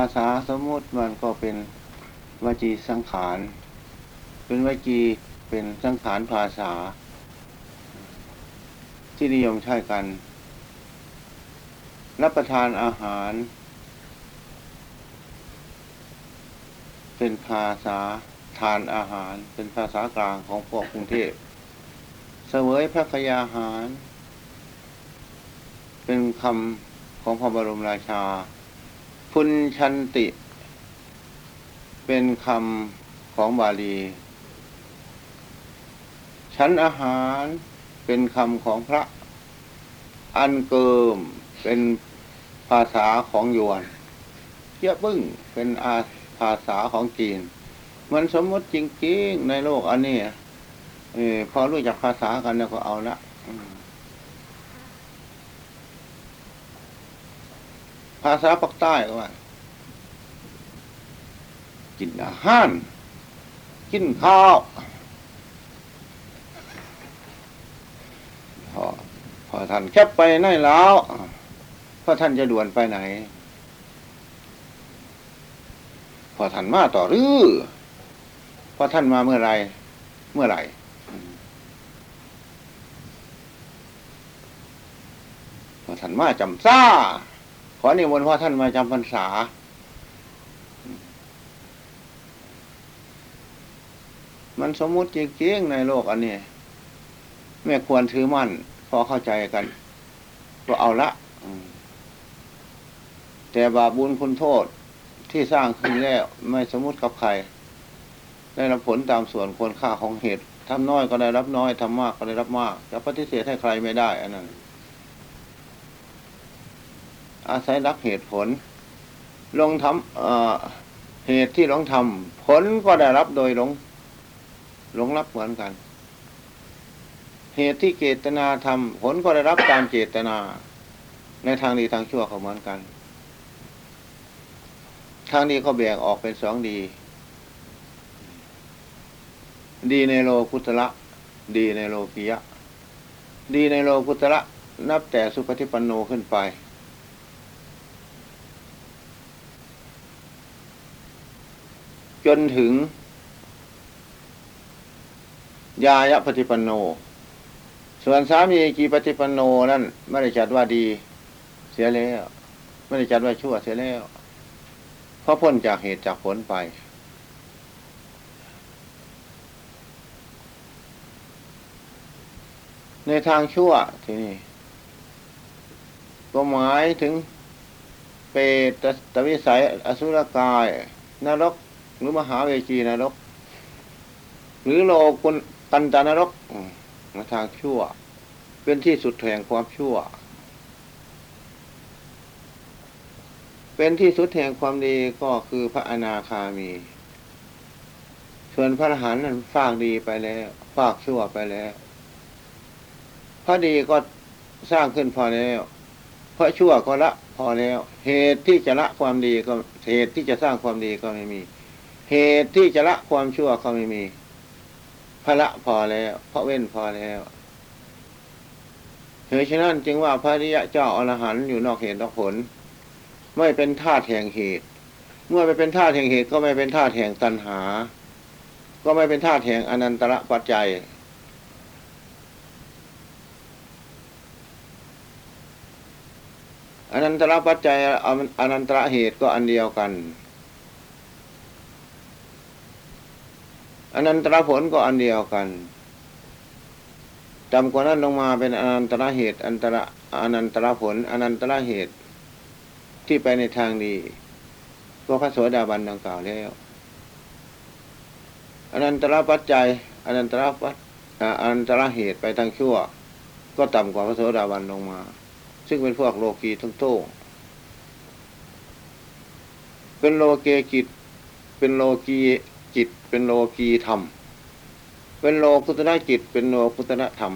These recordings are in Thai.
ภาษาสมมติมันก็เป็นวจีสังขาร เป็นวจีเป็นสังขารภาษา ที่นิยมใช้กัน รับประทานอาหาร เป็นภาษาทานอาหาร เป็นภาษากลางของพวกกรุงเทพเสวยพระกยาหาร เป็นคำของพระบรมราชา พุนชันติ เป็นคำของบาลี ชั้นอาหารเป็นคำของพระ อันเกิมเป็นภาษาของยวนเยอะบึ้งเป็นอาภาษาของจีน มันสมมติจริงๆในโลกอันนี้อพอรู้จักภาษากันแล้วก็เอาละ ภาษาปักใต้ก็ว่า กินอาหาร กินข้าวพอพอท่านแคบไปไหนแล้วพอท่านจะด่วนไปไหน พอท่านมาต่อหรือพอท่านมาเมื่อไรเมื่อไหร่พอท่านมาจำซ่า อนิมนต์พ่อท่านมาจำพรรษา มันสมมุติจริงๆในโลกอันนี้ไม่ควรถือมั่น พอเข้าใจกัน ก็เอาละแต่บาปบุญคุณโทษที่สร้างขึ้นแล้วไม่สมมุติกับใคร ได้รับผลตามส่วนควรค่าของเหตุทำน้อยก็ได้รับน้อยทำมากก็ได้รับมากจะปฏิเสธให้ใครไม่ได้อันนั้น อาศัยรักเหตุผล ลงทำเอ่อเหตุที่ลงทำผลก็ได้รับโดยหลงหลงรับเหมือนกัน เหตุที่เจตนาทำผลก็ได้รับตามเจตนา ในทางดีทางชั่วก็เหมือนกัน ทางดีก็แบ่งออกเป็นสองดี ดีในโลกุตระดีในโลกิยะ ดีในโลกุตระนับแต่สุปฏิปันโนขึ้นไป จนถึง ยายะปฏิปันโน ส่วนสามีกีปฏิปันโนนั่นไม่ได้จัดว่าดีเสียแล้วไม่ได้จัดว่าชั่วเสียแล้วเพราะพ้นจากเหตุจากผลไป ในทางชั่วทีนี้ก็หมายถึงเปตตวิสัยอสุรกายนรก หรือมหาเวจีนรก หรือโลกุนกันตานรกอืมในทางชั่ว เป็นที่สุดแห่งความชั่ว เป็นที่สุดแห่งความดีก็คือพระอนาคามี ส่วนพระอรหันต์นั้นฝากดีไปแล้วฝากชั่วไปแล้ว พระดีก็สร้างขึ้นพอแล้วพระชั่วก็ละพอแล้ว เหตุที่จะละความดีก็เหตุที่จะสร้างความดีก็ไม่มี เหตุที่จะละความชั่วก็ไม่มีพระละพอแล้วพระเว้นพอแล้วเหตุฉะนั้นจึงว่าพระริยะเจ้าอรหันต์อยู่นอกเหตุนอกผล ไม่เป็นธาตุแห่งเหตุ เมื่อไม่เป็นธาตุแห่งเหตุก็ไม่เป็นธาตุแห่งตัณหา ก็ไม่เป็นธาตุแห่งอนันตระปัจจัยอนันตระปัจจัยอนันตระเหตุก็อันเดียวกัน อนันตรผลก็อันเดียวกันจำกว่านั้นลงมาเป็นอนันตรเหตุ อันตระอนันตรผล อนันตรเหตุ ที่ไปในทางดีก็พระโสดาบันดังกล่าวแล้วอนันตรปัจจัยอนันตรปัจอนันตรเหตุไปทางชั่ว ก็ต่ำกว่าพระโสดาบันลงมา ซึ่งเป็นพวกโลกีทั้งโต้งเป็นโลเกกิจเป็นโลกี จิตเป็นโลกีธรรม เป็นโลกุตระจิต เป็นโลกุตระธรรม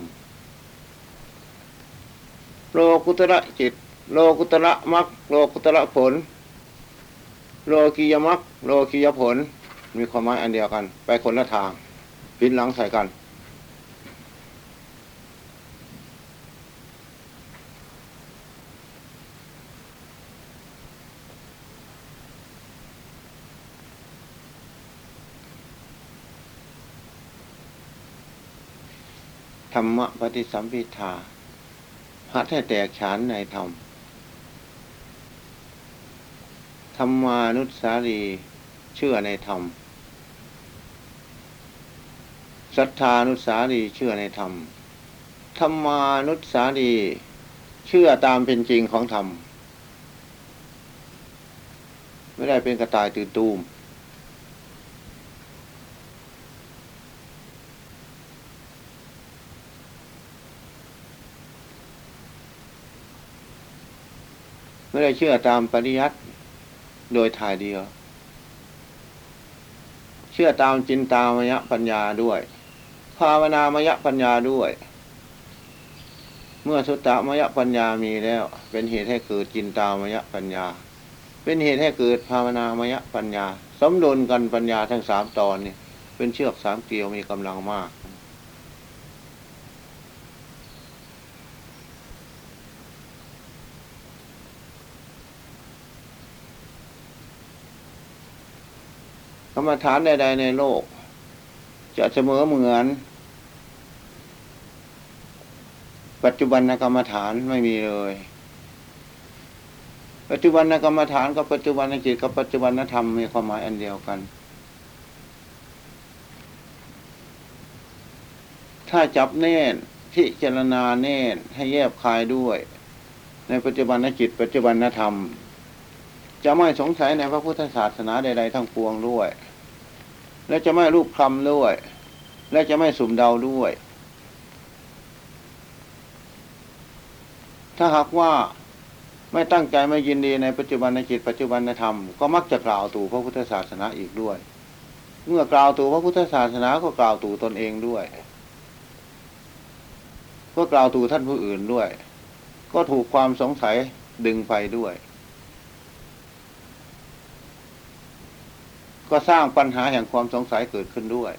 โลกุตระจิต โลกุตระมรรคโลกุตระผล โลกียมรรคโลกียผล มีความหมายอันเดียวกัน ไปคนละทางพินหลังใส่กัน ธรรมะปฏิสัมพิทาหัดให้แตกฉานในธรรม ธรรมานุสารีเชื่อในธรรมศรัทธานุสารีเชื่อในธรรม ธรรมานุสารีเชื่อตามเป็นจริงของธรรม ไม่ได้เป็นกระต่ายตื่นตูม ไม่ได้เชื่อตามปริยัติโดยถ่ายเดียว เชื่อตามจินตามยปัญญาด้วย ภาวนามยปัญญาด้วย เมื่อสุตตามยปัญญามีแล้ว เป็นเหตุให้เกิดจินตามยปัญญา เป็นเหตุให้เกิดภาวนามยปัญญาสมดุลกันปัญญาทั้งสามตอนนี่เป็นเชือกสามเกลียวมีกำลังมาก รรมฐานใด ๆ ในโลก จะเสมอเหมือน ปัจจุบันกรรมฐานไม่มีเลย ปัจจุบันกรรมฐานกับปัจจุบันจิตกับปัจจุบันธรรมมีความหมายอันเดียวกัน ถ้าจับแน่นพิจารณาแน่นให้แยบคายด้วย ในปัจจุบันจิตปัจจุบันธรรมจะไม่สงสัยในพระพุทธศาสนาใดๆทั้งปวงด้วย และจะไม่รูปคลำด้วย และจะไม่สุ่มเดาด้วย ถ้าหากว่าไม่ตั้งใจไม่ยินดีในปัจจุบันในจิตปัจจุบันในธรรมก็มักจะกล่าวตู่พระพุทธศาสนาอีกด้วย เมื่อกล่าวตู่พระพุทธศาสนาก็กล่าวตู่ตนเองด้วยก็กล่าวตู่ท่านผู้อื่นด้วย ก็ถูกความสงสัยดึงไปด้วย ก็สร้างปัญหาแห่งความสงสัยเกิดขึ้นด้วย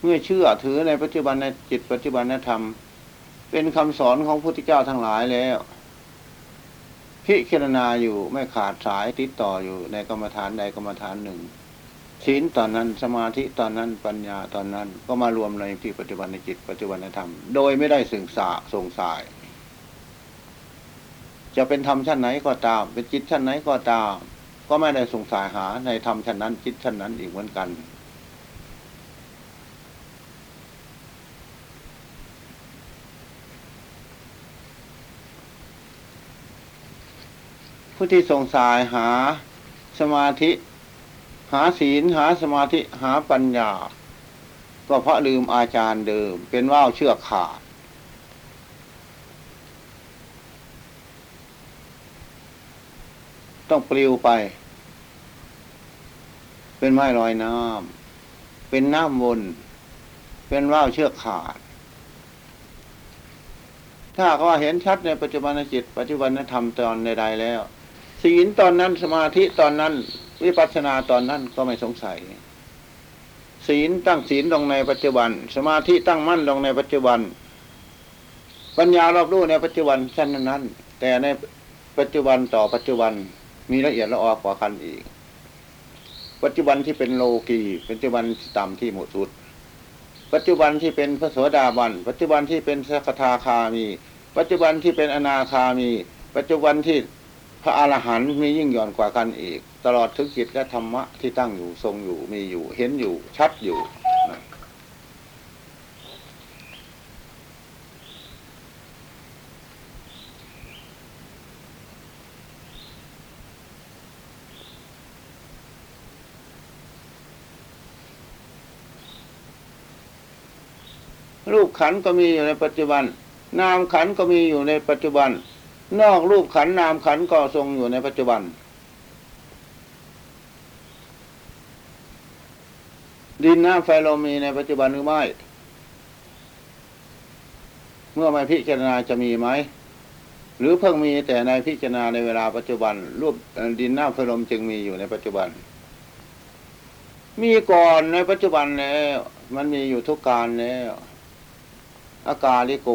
เมื่อเชื่อถือในปัจจุบันในจิตปัจจุบันนธรรม เป็นคำสอนของพระพุทธเจ้าทั้งหลายแล้วพิจารณาอยู่ไม่ขาดสายติดต่ออยู่ในกรรมฐานใดกรรมฐานหนึ่งศีลตอนนั้นสมาธิตอนนั้นปัญญาตอนนั้นก็มารวมในที่ปัจจุบันในจิตปัจจุบันในธรรม โดยไม่ได้สึงสาสงสาย จะเป็นธรรมชั้นไหนก็ตาม เป็นจิตชั้นไหนก็ตาม ก็ไม่ได้สงสายหาในธรรมชั้นนั้นจิตชั้นนั้นอีกเหมือนกัน ผู้ที่สงสายหาสมาธิ หาศีลหาสมาธิหาปัญญา ก็เพราะลืมอาจารย์เดิม เป็นว่าวเชือกขาด ต้องปลิวไป เป็นไม้ลอยน้ำเป็นน้ำวน เป็นว่าวเชือกขาด ถ้าก็เห็นชัดในปัจจุบันจิต ปัจจุบันธรรมตอนใดๆแล้วศีลตอนนั้นสมาธิตอนนั้น วิปัสสนาตอนนั้นก็ไม่สงสัย ศีลตั้งศีลลงในปัจจุบัน สมาธิตั้งมั่นลงในปัจจุบัน ปัญญารอบรู้ในปัจจุบันชั้นนั้น แต่ในปัจจุบันต่อปัจจุบัน มีละเอียดละออกว่ากันอีก ปัจจุบันที่เป็นโลกีปัจจุบันที่ต่ำที่หมดสุด ปัจจุบันที่เป็นพระโสดาบัน ปัจจุบันที่เป็นสกทาคามี ปัจจุบันที่เป็นอนาคามี ปัจจุบันที่พระอรหันต์มียิ่งย่อนกว่ากันอีก ตลอดถึงจิตและธรรมะที่ตั้งอยู่ทรงอยู่มีอยู่เห็นอยู่ชัดอยู่นะ รูปขันก็มีอยู่ในปัจจุบัน นามขันก็มีอยู่ในปัจจุบัน นอกรูปขันนามขันก็ทรงอยู่ในปัจจุบัน ดินน้ำไฟลมมีในปัจจุบันหรือไม่เมื่อไม่พิจารณาจะมีไหมหรือเพิ่งมีแต่ในพิจารณาในเวลาปัจจุบัน รูปดินน้ำไฟลมจึงมีอยู่ในปัจจุบัน มีก่อนในปัจจุบันแล้วมันมีอยู่ทุกการแล้ว อากาลิโก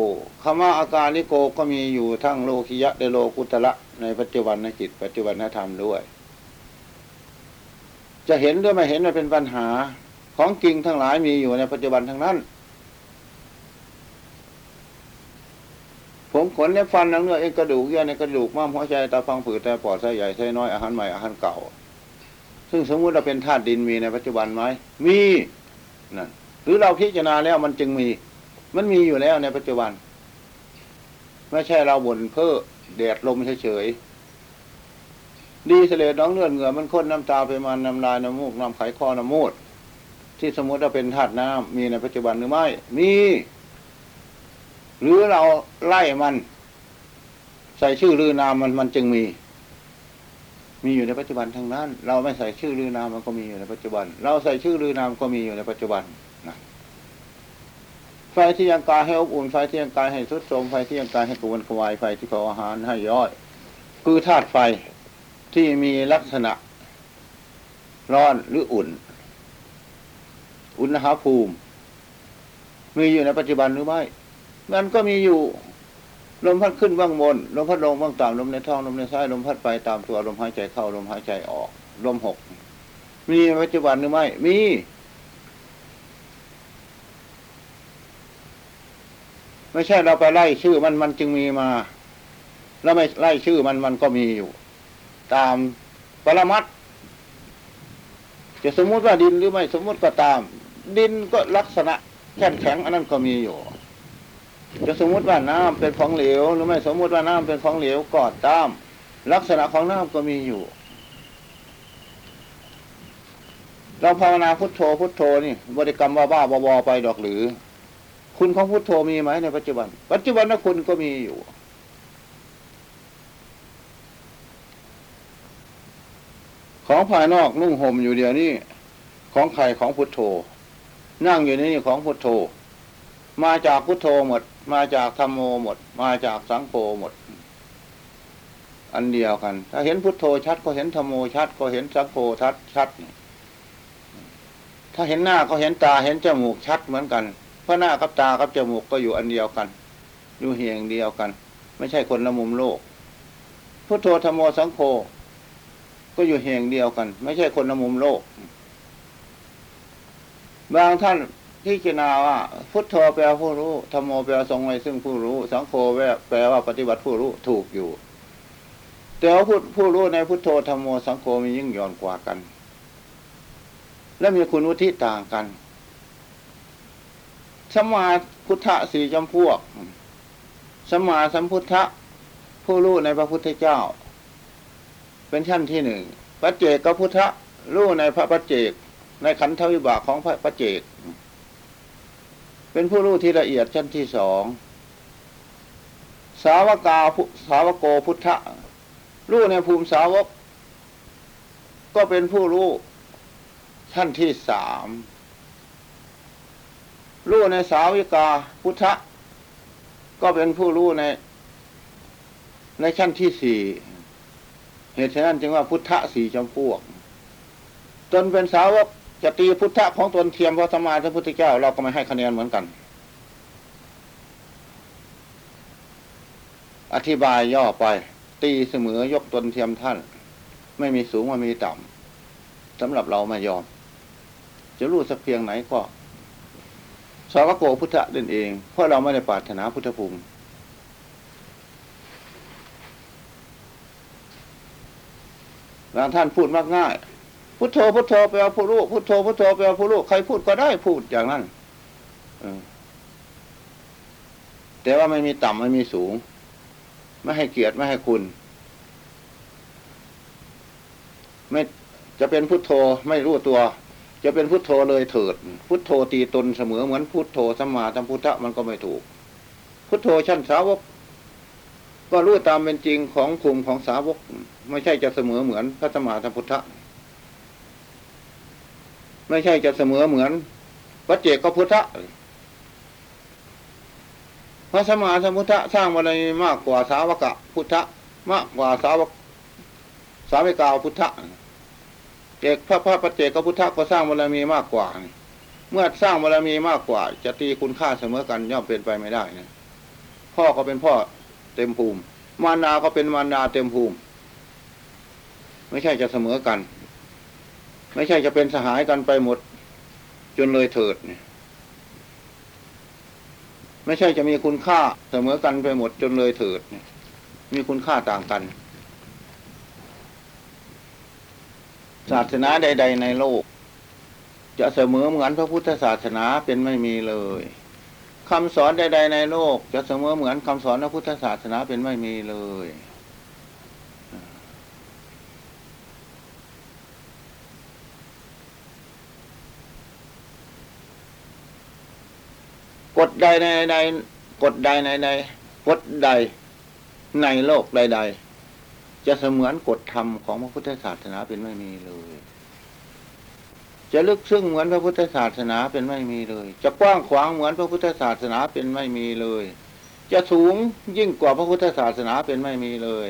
คำว่าอากาลิโกก็มีอยู่ทั้งโลกิยะและโลกุตระในปัจจุบันนจิต ปัจจุบันธรรมด้วย จะเห็นหรือไม่เห็นมันเป็นปัญหาของจริงทั้งหลายมีอยู่ในปัจจุบันทั้งนั้น ผมขนเล็บฟันหนังเนื้อเอ็นกระดูกเยื่อในกระดูกม้ามหัวใจตาฟังผืดแต่ปอดไส้ใหญ่ไส้น้อยอาหารใหม่อาหารเก่า ซึ่งสมมุติเราเป็นธาตุดินมีในปัจจุบันไหมมีนั่นหรือเราพิจารณาแล้วมันจึงมี มันมีอยู่แล้วในปัจจุบัน ไม่ใช่เราบ่นเพ้อแดดลมเฉยๆดีเสลดน้องเลือดเหงื่อมันข้นน้ำตาไปมันน้ำลายน้ำมูกน้ำไขคอน้ำมูดที่สมมติว่าเป็นธาตุน้ำมีในปัจจุบันหรือไม่ มี หรือเราไล่มัน ใส่ชื่อลือนามมันมันจึงมี มีอยู่ในปัจจุบันทั้งนั้น เราไม่ใส่ชื่อลือนามมันก็มีอยู่ในปัจจุบัน เราใส่ชื่อลือนามก็มีอยู่ในปัจจุบัน ไฟที่ยังกายให้อบอุ่นไฟที่ยังกายให้สุดโทมไฟที่ยังกายให้กระวนกระวายไฟที่เผาอาหารให้ย่อย คือธาตุไฟที่มีลักษณะ ร้อนหรืออุ่น อุณหภูมิ มีอยู่ในปัจจุบันหรือไม่มันก็มีอยู่ลมพัดขึ้นบ้างบนลมพัดลงบ้างต่ำลมในท้องลมในไส้ลมพัดไปตามตัวลมหายใจเข้าลมหายใจออก ลมหก มีในปัจจุบันหรือไม่ มี ไม่ใช่เราไปไล่ชื่อมันมันจึงมีมา แล้วไม่ไล่ชื่อมันมันก็มีอยู่ ตามปรมัตถ์จะสมมุติว่าดินหรือไม่สมมุติก็ตาม ดินก็ลักษณะแข็งแข็งอันนั้นก็มีอยู่ จะสมมุติว่าน้ำเป็นของเหลว หรือไม่สมมุติว่าน้ำเป็นของเหลวก็ตาม ลักษณะของน้ำก็มีอยู่เราภาวนาพุทโธพุทโธนี่บริกรรมว่าบ้าบอไปดอกหรือ คุณของพุทโธมีไหมในปัจจุบัน ปัจจุบันนะคุณก็มีอยู่ ของภายนอกนุ่งห่มอยู่เดียวนี้ของใครของพุทโธ นั่งอยู่นนี่ของพุทโธ มาจากพุทโธหมด มาจากธรรมโมหมด มาจากสังโฆหมด อันเดียวกัน ถ้าเห็นพุทโธชัดก็เห็นธรรมโมชัด ก็เห็นสังโฆชัดชัด ถ้าเห็นหน้าก็เห็นตาเห็นจมูกชัดเหมือนกัน เพราะหน้ากับตากับจมูกก็อยู่อันเดียวกัน อยู่เหียงเดียวกัน ไม่ใช่คนละมุมโลกพุทโธธรรมโมสังโฆก็อยู่แห่งเดียวกัน ไม่ใช่คนละมุมโลก บางท่านที่จารณาว่า พุทโธแปลผู้รู้ธรรมโมแปลทรงไว้ซึ่งผู้รู้ สังโฆแปลว่าปฏิบัติผู้รู้ถูกอยู่ แต่ว่าผู้ผู้รู้ในพุทโธธรรมโมสังโฆมียิ่งย่อนกว่ากัน และมีคุณวุฒิต่างกัน สมมาพุทธะสี่จำพวกสมมาสัมพุทธะผู้รู้ในพระพุทธเจ้า เป็นชั้นที่หนึ่งปัจเจกพุทธะรู้ในพระปัจเจก ในขันธวิบากของพระปัจเจก เป็นผู้รู้ที่ละเอียดชั้นที่สองสาวกาสาวโกพุทธะรู้ในภูมิสาวก ก็เป็นผู้รู้ชั้นที่สาม รู้ในสาวิกาพุทธะ ก็เป็นผู้รู้ใน ในชั้นที่สี่เหตุฉะนั้นจึงว่าพุทธะสี่จำพวกตนเป็นสาวกจะตีพุทธะของตนเทียมพระธรรมาพระพุทธเจ้าเราก็ไม่ให้คะแนนเหมือนกัน อธิบายย่อไป ตีเสมอยกตนเทียมท่าน ไม่มีสูงไม่มีต่ำสำหรับเราไม่ยอม จะรู้สักเพียงไหนก็ สาวกโกพุทธะเด่นเอง เพราะเราไม่ได้ปรารถนาพุทธภูมิบางท่านพูดมากง่าย พุทโธพุทโธไปเอาผู้รู้พุทโธพุทโธไปเอาผู้รู้ใครพูดก็ได้พูดอย่างนั้นอแต่ว่าไม่มีต่ำไม่มีสูง ไม่ให้เกียรติไม่ให้คุณ ไม่จะเป็นพุทโธไม่รู้ตัว จะเป็นพุทโธเลยเถิด พุทโธตีตนเสมอเหมือนพุทโธสัมมาสัมพุทธะมันก็ไม่ถูก พุทโธชั้นสาวกก็รู้ตามเป็นจริงของภูมิของสาวก ไม่ใช่จะเสมอเหมือนพระสัมมาสัมพุทธะไม่ใช่จะเสมอเหมือนวัจเจกพุทธะพระสัมมาสัมพุทธะสร้างบารมากกว่าสาวกะพุทธะมากกว่าสาวกสาวิกาพุทธะ เอกพระพระปัจเจกพุทธะก็สร้างบารมีมากกว่า เมื่อสร้างบารมีมากกว่า จะตีคุณค่าเสมอกันย่อมเป็นไปไม่ได้นะพ่อก็เป็นพ่อเต็มภูมิ มารดาก็เป็นมารดาเต็มภูมิ ไม่ใช่จะเสมอกัน ไม่ใช่จะเป็นสหายกันไปหมด จนเลยเถิดเนี่ยไม่ใช่จะมีคุณค่าเสมอกันไปหมดจนเลยเถิด มีคุณค่าต่างกัน ศาสนาใด ๆ ในโลก จะเสมอเหมือนพระพุทธศาสนาเป็นไม่มีเลยคำสอนใด ๆ ในโลก จะเสมอเหมือนคำสอนพระพุทธศาสนาเป็นไม่มีเลย กฎใดในใดกฎใดในใดกฎใดในโลกใดๆ จะเสมือนกฎธรรมของพระพุทธศาสนาเป็นไม่มีเลย จะลึกซึ้งเหมือนพระพุทธศาสนาเป็นไม่มีเลย จะกว้างขวางเหมือนพระพุทธศาสนาเป็นไม่มีเลย จะสูงยิ่งกว่าพระพุทธศาสนาเป็นไม่มีเลย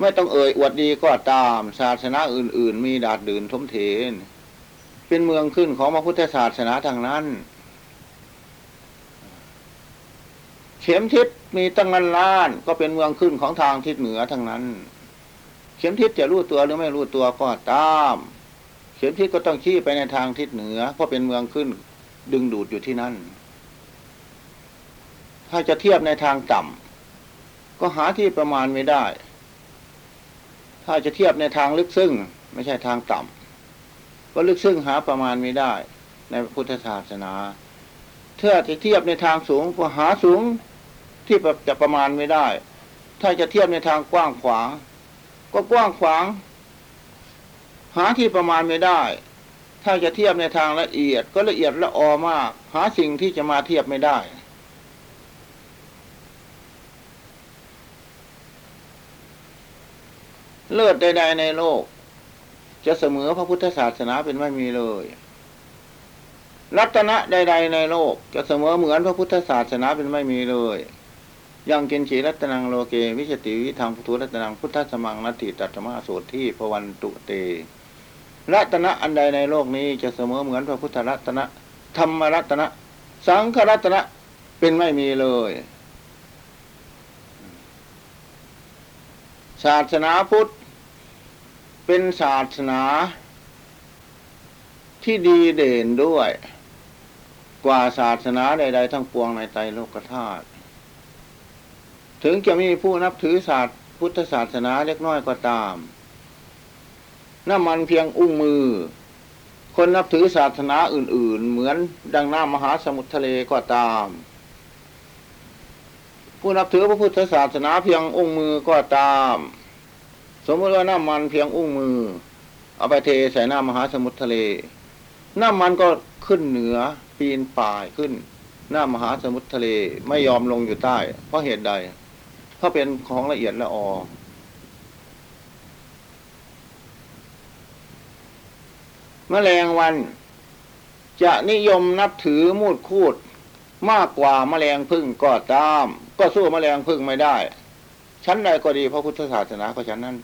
ไม่ต้องเอ่ยอวดดีก็ตามศาสนาอื่น ๆ มีดาดดื่นทมเทน เป็นเมืองขึ้นของพระพุทธศาสนาทางนั้น เข็มทิศ มีตั้งนันล้านก็เป็นเมืองขึ้นของทางทิศเหนือทั้งนั้น เข็มทิศจะรู้ตัวหรือไม่รู้ตัวก็ตาม เข็มทิศก็ต้องชี้ไปในทางทิศเหนือ เพราะเป็นเมืองขึ้นดึงดูดอยู่ที่นั่น ถ้าจะเทียบในทางต่ำก็หาที่ประมาณไม่ได้ ถ้าจะเทียบในทางลึกซึ้งไม่ใช่ทางต่ำก็ลึกซึ้งหาประมาณไม่ได้ ในพุทธศาสนาถ้าจะเทียบในทางสูงก็หาสูง ที่จะประมาณไม่ได้ ถ้าจะเทียบในทางกว้างขวาง ก็กว้างขวาง หาที่ประมาณไม่ได้ ถ้าจะเทียบในทางละเอียด ก็ละเอียดละออมาก หาสิ่งที่จะมาเทียบไม่ได้เลิศใดๆในโลก จะเสมอพระพุทธศาสนาเป็นไม่มีเลย รัตนะใด ๆ ในโลก จะเสมอเหมือนพระพุทธศาสนาเป็นไม่มีเลย ยังกณฑ์ฉีรัตนังโลเกวิชติวิทางพุทธรัตนังพุทธสมังนัตติตัตมาโสที่พวันตุเตรัตนะอันใดในโลกนี้จะเสมอเหมือนพระพุทธรัตนะธรรมรัตนะ สังฆรัตนะเป็นไม่มีเลย ศาสนาพุทธ เป็นศาสนา ที่ดีเด่นด้วย กว่าศาสนาใด ๆ ทั้งปวงในไตรโลกธาตุ ถึงจะมีผู้นับถือศาสตร์พุทธศาสนาเล็กน้อยก็ตาม น้ำมันเพียงอุ้งมือ คนนับถือศาสนาอื่น ๆ เหมือนดังน้ำมหาสมุทรทะเลก็ตาม ผู้นับถือพระพุทธศาสนาเพียงอุ้งมือก็ตาม สมมติว่าน้ำมันเพียงอุ้งมือ เอาไปเทใส่หน้ำมหาสมุทรทะเล น้ำมันก็ขึ้นเหนือปีนป่ายขึ้น หน้ามหาสมุทรทะเลไม่ยอมลงอยู่ใต้ เพราะเหตุใด เพราเป็นของละเอียดละออมแมลงวัน จะนิยมนับถือมูดคูด มากกว่าแมลงพึ่งก็ตาม ก็สู้แมลงพึ่งไม่ได้ ชั้นใดก็ดีพระพุทธศาสนาก็ชั้นนั้น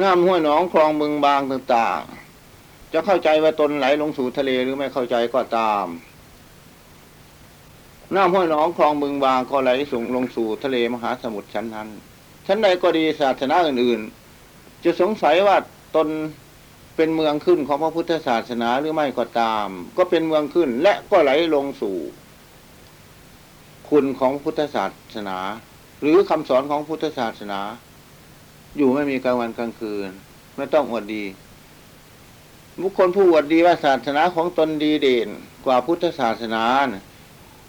น้ำห้วยหนองคลองบึงบางต่าง จะเข้าใจว่าตนไหลลงสู่ทะเลหรือไม่เข้าใจก็ตาม น้ำห้วยหนองคลองบึงบางก็ไหลส่งลงสู่ทะเลมหาสมุทรชั้นนั้น ชั้นใดก็ดีศาสนาอื่นๆ จะสงสัยว่าตนเป็นเมืองขึ้นของพระพุทธศาสนาหรือไม่ก็ตาม ก็เป็นเมืองขึ้นและก็ไหลลงสู่ คุณของพุทธศาสนา หรือคำสอนของพุทธศาสนา อยู่ไม่มีกลางวันกลางคืน ไม่ต้องอวดดี บุคคลผู้อวดดีว่าศาสนาของตนดีเด่นกว่าพุทธศาสนานะ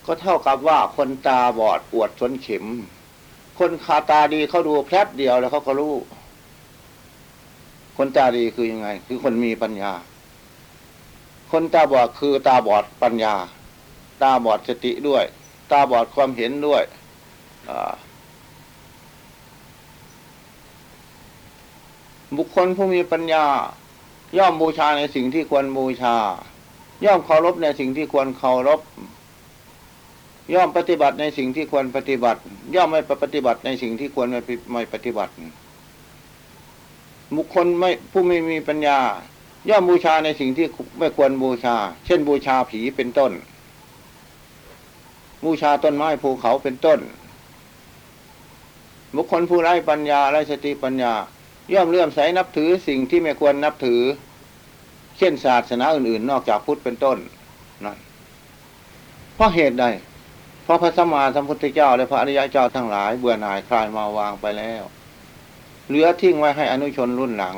ก็เท่ากับว่าคนตาบอดอวดสนเข็ม คนคาตาดีเขาดูแพลบเดียวแล้วเขาก็รู้ คนตาดีคือยังไง คือคนมีปัญญา คนตาบอดคือตาบอดปัญญา ตาบอดสติด้วย ตาบอดความเห็นด้วยบุคคลผู้มีปัญญา ย่อมบูชาในสิ่งที่ควรบูชา ย่อมเคารพในสิ่งที่ควรเคารพ ย่อมปฏิบัติในสิ่งที่ควรปฏิบัติ ย่อมไม่ปฏิบัติในสิ่งที่ควรไม่ปฏิบัติบุคคลไม่ผู้ไม่มีปัญญา ย่อมบูชาในสิ่งที่ไม่ควรบูชา เช่น บูชาผีเป็นต้น บูชาต้นไม้ภูเขาเป็นต้น บุคคลผู้ไร้ปัญญาไร้สติปัญญา ย่อมเลื่อมใสนับถือสิ่งที่ไม่ควรนับถือ เช่นศาสนาอื่น ๆ นอกจากพุทธเป็นต้นนั่นเพราะเหตุใดเพราะพระสัมมาสัมพุทธเจ้าและพระอริยเจ้าทั้งหลาย เบื่อหน่ายคลายมาวางไปแล้ว เหลือทิ้งไว้ให้อนุชนรุ่นหลัง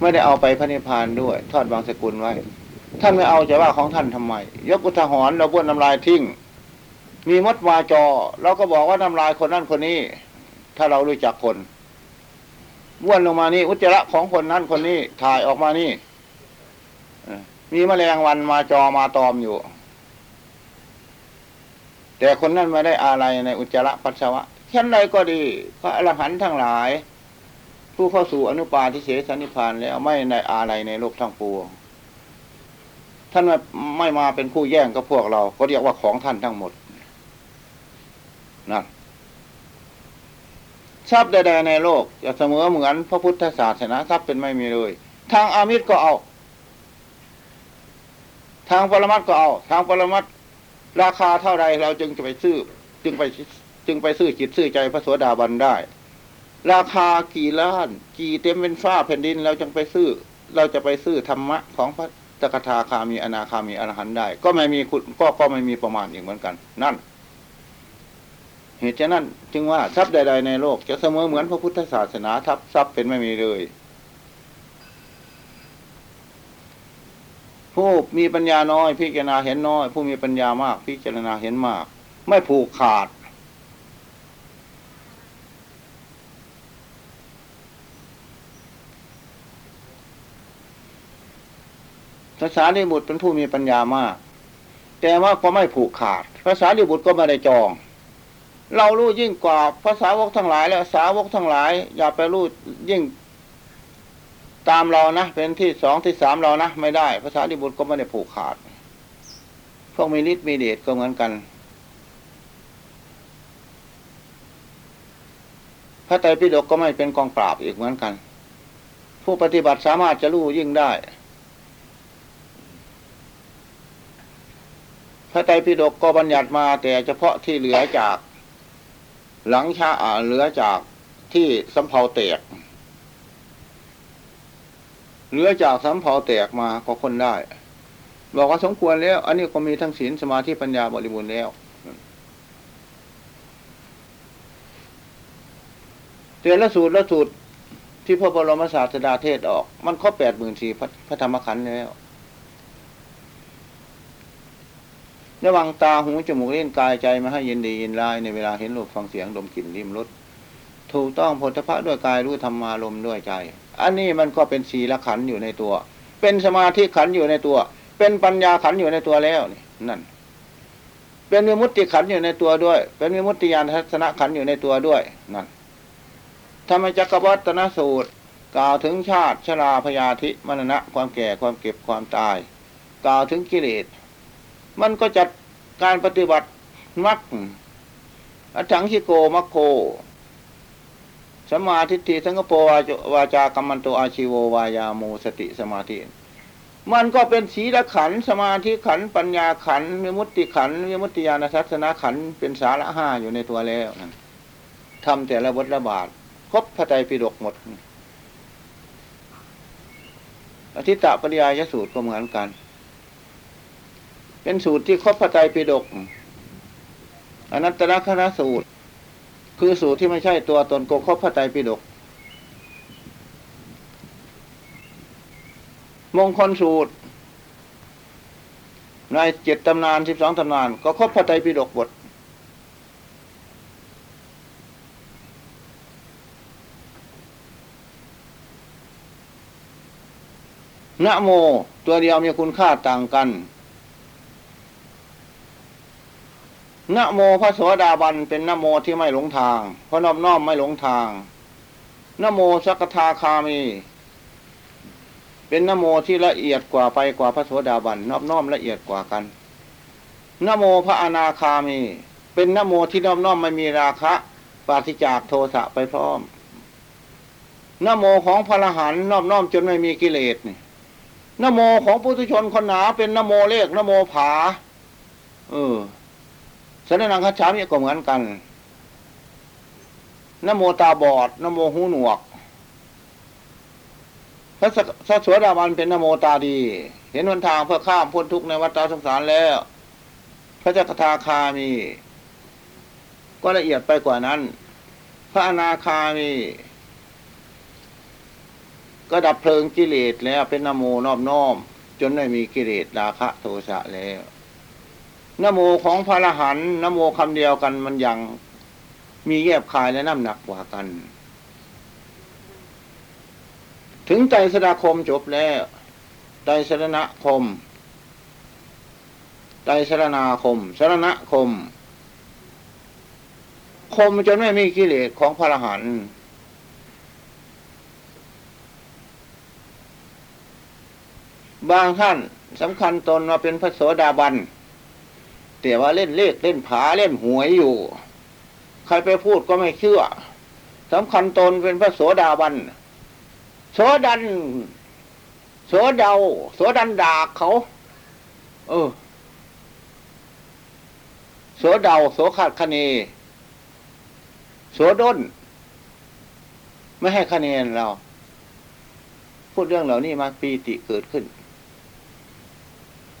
ไม่ได้เอาไปพระนิพพานด้วย ทอดบางสกุลไว้ ท่านไม่เอาจะว่าของท่านทำไม ยกอุทหรณ์เราบ้วนน้ำลายทิ้งมีมดวาจอเราก็บอกว่าน้ำลายคนนั้นคนนี้ ถ้าเรารู้จักคน บ้วนลงมานี่อุจจาระของคนนั้นคนนี้ถ่ายออกมานี่มีแมลงวันมาจอมาตอมอยู่ แต่คนนั้นไม่ได้อะไรในอุจจาระปัสสาวะเช่นใดก็ดีพระอรหันต์ทั้งหลาย ผู้เข้าสู่อนุปาทิเสสนิพานแล้วไม่ในอะไรในโลกทั้งปวงท่านไม่ไม่มาเป็นผู้แย่งกับพวกเรา ก็เรียกว่าของท่านทั้งหมดนะ ทรัพย์ใดๆในโลกจะเสมอเหมือนพระพุทธศาสนาทรัพย์เป็นไม่มีเลย ทางอามิตรก็เอา ทางปรมัตถ์ก็เอา ทางปรมัตถ์ราคาเท่าไรเราจึงจะไปซื้อ จึงไปจึงไปซื้อจิตซื้อใจพระโสดาบันได้ ราคากี่ล้าน กี่เต็มเป็นฟ้าแผ่นดินเราจึงไปซื้อ เราจะไปซื้อธรรมะของพระสกทาคามีอนาคามีอรหันต์ได้ ก็ไม่มีคุณก็ก็ไม่มีประมาณอีกเหมือนกัน นั่น เหตุฉะนั้น จึงว่าทรัพย์ใด ๆ ในโลก จะเสมอเหมือนพระพุทธศาสนาทรัพย์ทรัพย์เป็นไม่มีเลย ผู้มีปัญญาน้อย พิจารณาเห็นน้อย ผู้มีปัญญามาก พิจารณาเห็นมาก ไม่ผูกขาด ภาษาลิบุตรเป็นผู้มีปัญญามาก แต่ว่าก็ไม่ผูกขาด ภาษาลิบุตรก็ไม่ได้จอง เรารู้ยิ่งกว่าภาษาวกทั้งหลาย และสาวกทั้งหลาย อย่าไปรู้ยิ่งตามเรานะเป็นที่สองที่สามเรานะไม่ได้ภาษาลิบุตรก็ไม่ได้ผูกขาด พวกมีฤทธิ์มีเดชก็เหมือนกัน พระไตรปิฎกก็ไม่เป็นกองปราบอีกเหมือนกัน ผู้ปฏิบัติสามารถจะรู้ยิ่งได้ พระไตรปิฎกก็บัญญัติมาแต่เฉพาะที่เหลือจาก หลังชาอ่าเหลือจากที่สำเภาแตก เหลือจากสำเภาแตกมาก็คนได้ บอกว่าสมควรแล้ว อันนี้ก็มีทั้งศีลสมาธิปัญญาบริบูรณ์แล้วแต่ละสูตรละสูตรที่พระบรมศาสดาเทศออก มันครบแปดหมื่นสี่พระธรรมขันธ์แล้ว ระวังตาหูจมูกเล่นกายใจมาให้ยินดียินร้ายในเวลาเห็นรูปฟังเสียงดมกลิ่นริมรสถูกต้องผลพระด้วยกายรู้ธรรมารมด้วยใจ อันนี้มันก็เป็นศีลขันอยู่ในตัว เป็นสมาธิขันอยู่ในตัว เป็นปัญญาขันอยู่ในตัวแล้วนี่นั่น เป็นวิมุตติขันอยู่ในตัวด้วย เป็นวิมุตติญาณทัศนขันอยู่ในตัวด้วยนั่นธรรมจักรวัตนสูตร กล่าวถึงชาติชราพยาธิมรณะความแก่ความเก็บความตาย กล่าวถึงกิเลส มันก็จัดการปฏิบัติมักอัถังชิโกมัคโคสมาทิฏฐิสังกปวาจวาจากรรมันโตอาชีโววายาโมสติสมาธิ มันก็เป็นศีลขันสมาธิขันปัญญาขันธ์วิมุติขันธ์วิมุติญาณทัศนขันเป็นสาระห้าอยู่ในตัวแล้วทำแต่ละบทละบาทครบพระไตรปิฎกหมด อธิตตปริยายสูตรก็เหมือนกัน เป็นสูตรที่ครบพระไตรปิฎกอนัตตลักนสูตร คือสูตรที่ไม่ใช่ตัวตนโกครบพระไตรปิฎกมงคลสูตร ในเจ็ดตำนานสิบสองตำนาน ก็ครบพระไตรปิฎกบทนะโม ตัวเดียวมีคุณค่าต่างกัน นะโมพระโสดาบันเป็นนะโมที่ไม่หลงทาง เพราะนอมน้อมไม่หลงทางนะโมสักทาคามี เป็นนะโมที่ละเอียดกว่าไปกว่าพระโสดาบันนอมน้อมละเอียดกว่ากันนะโมพระอนาคามี เป็นนะโมที่นอมน้อมไม่มีราคะปราศจากโทสะไปพร้อมนะโมของพระอรหันต์นอมน้อมจนไม่มีกิเลสนี่นโมของปุถุชนคนหนาเป็นนโมเลขนโมผา เออ สนนังคัจฉามิก็เหมือนกันนโมตาบอดนโมหูหนวกพระสพระสวดาบันเป็นนโมตาดี เห็นหนทางเพื่อข้ามพ้นทุกข์ในวัฏสงสารแล้ว พระเจ้าคทาคามี ก็ละเอียดไปกว่านั้น พระอนาคามี ก็ดับเพลิงกิเลสแล้วเป็นนโมนอบน้อม จนไม่มีกิเลสราคะโทสะแล้ว นโมของพระอรหันต์นโมคำเดียวกันมันยังมีแยบคายและน้ำหนักกว่ากัน ถึงใจสดาคมจบแล้ว ใจสรณคม ใจสรณาคมสรณคม คมจนไม่มีกิเลสของพระอรหันต์บางท่านสำคัญตนมาเป็นพระโสดาบัน แต่ว่าเล่นเลขเล่นผาเล่นหวยอยู่ ใครไปพูดก็ไม่เชื่อสำคัญตนเป็นพระโสดาบันโสดัน โสเดาโสดันดาเขา เออ โสเดาโสขาดคะเนโสด้น ไม่ให้คะแนนเรา พูดเรื่องเหล่านี้มาปีติเกิดขึ้น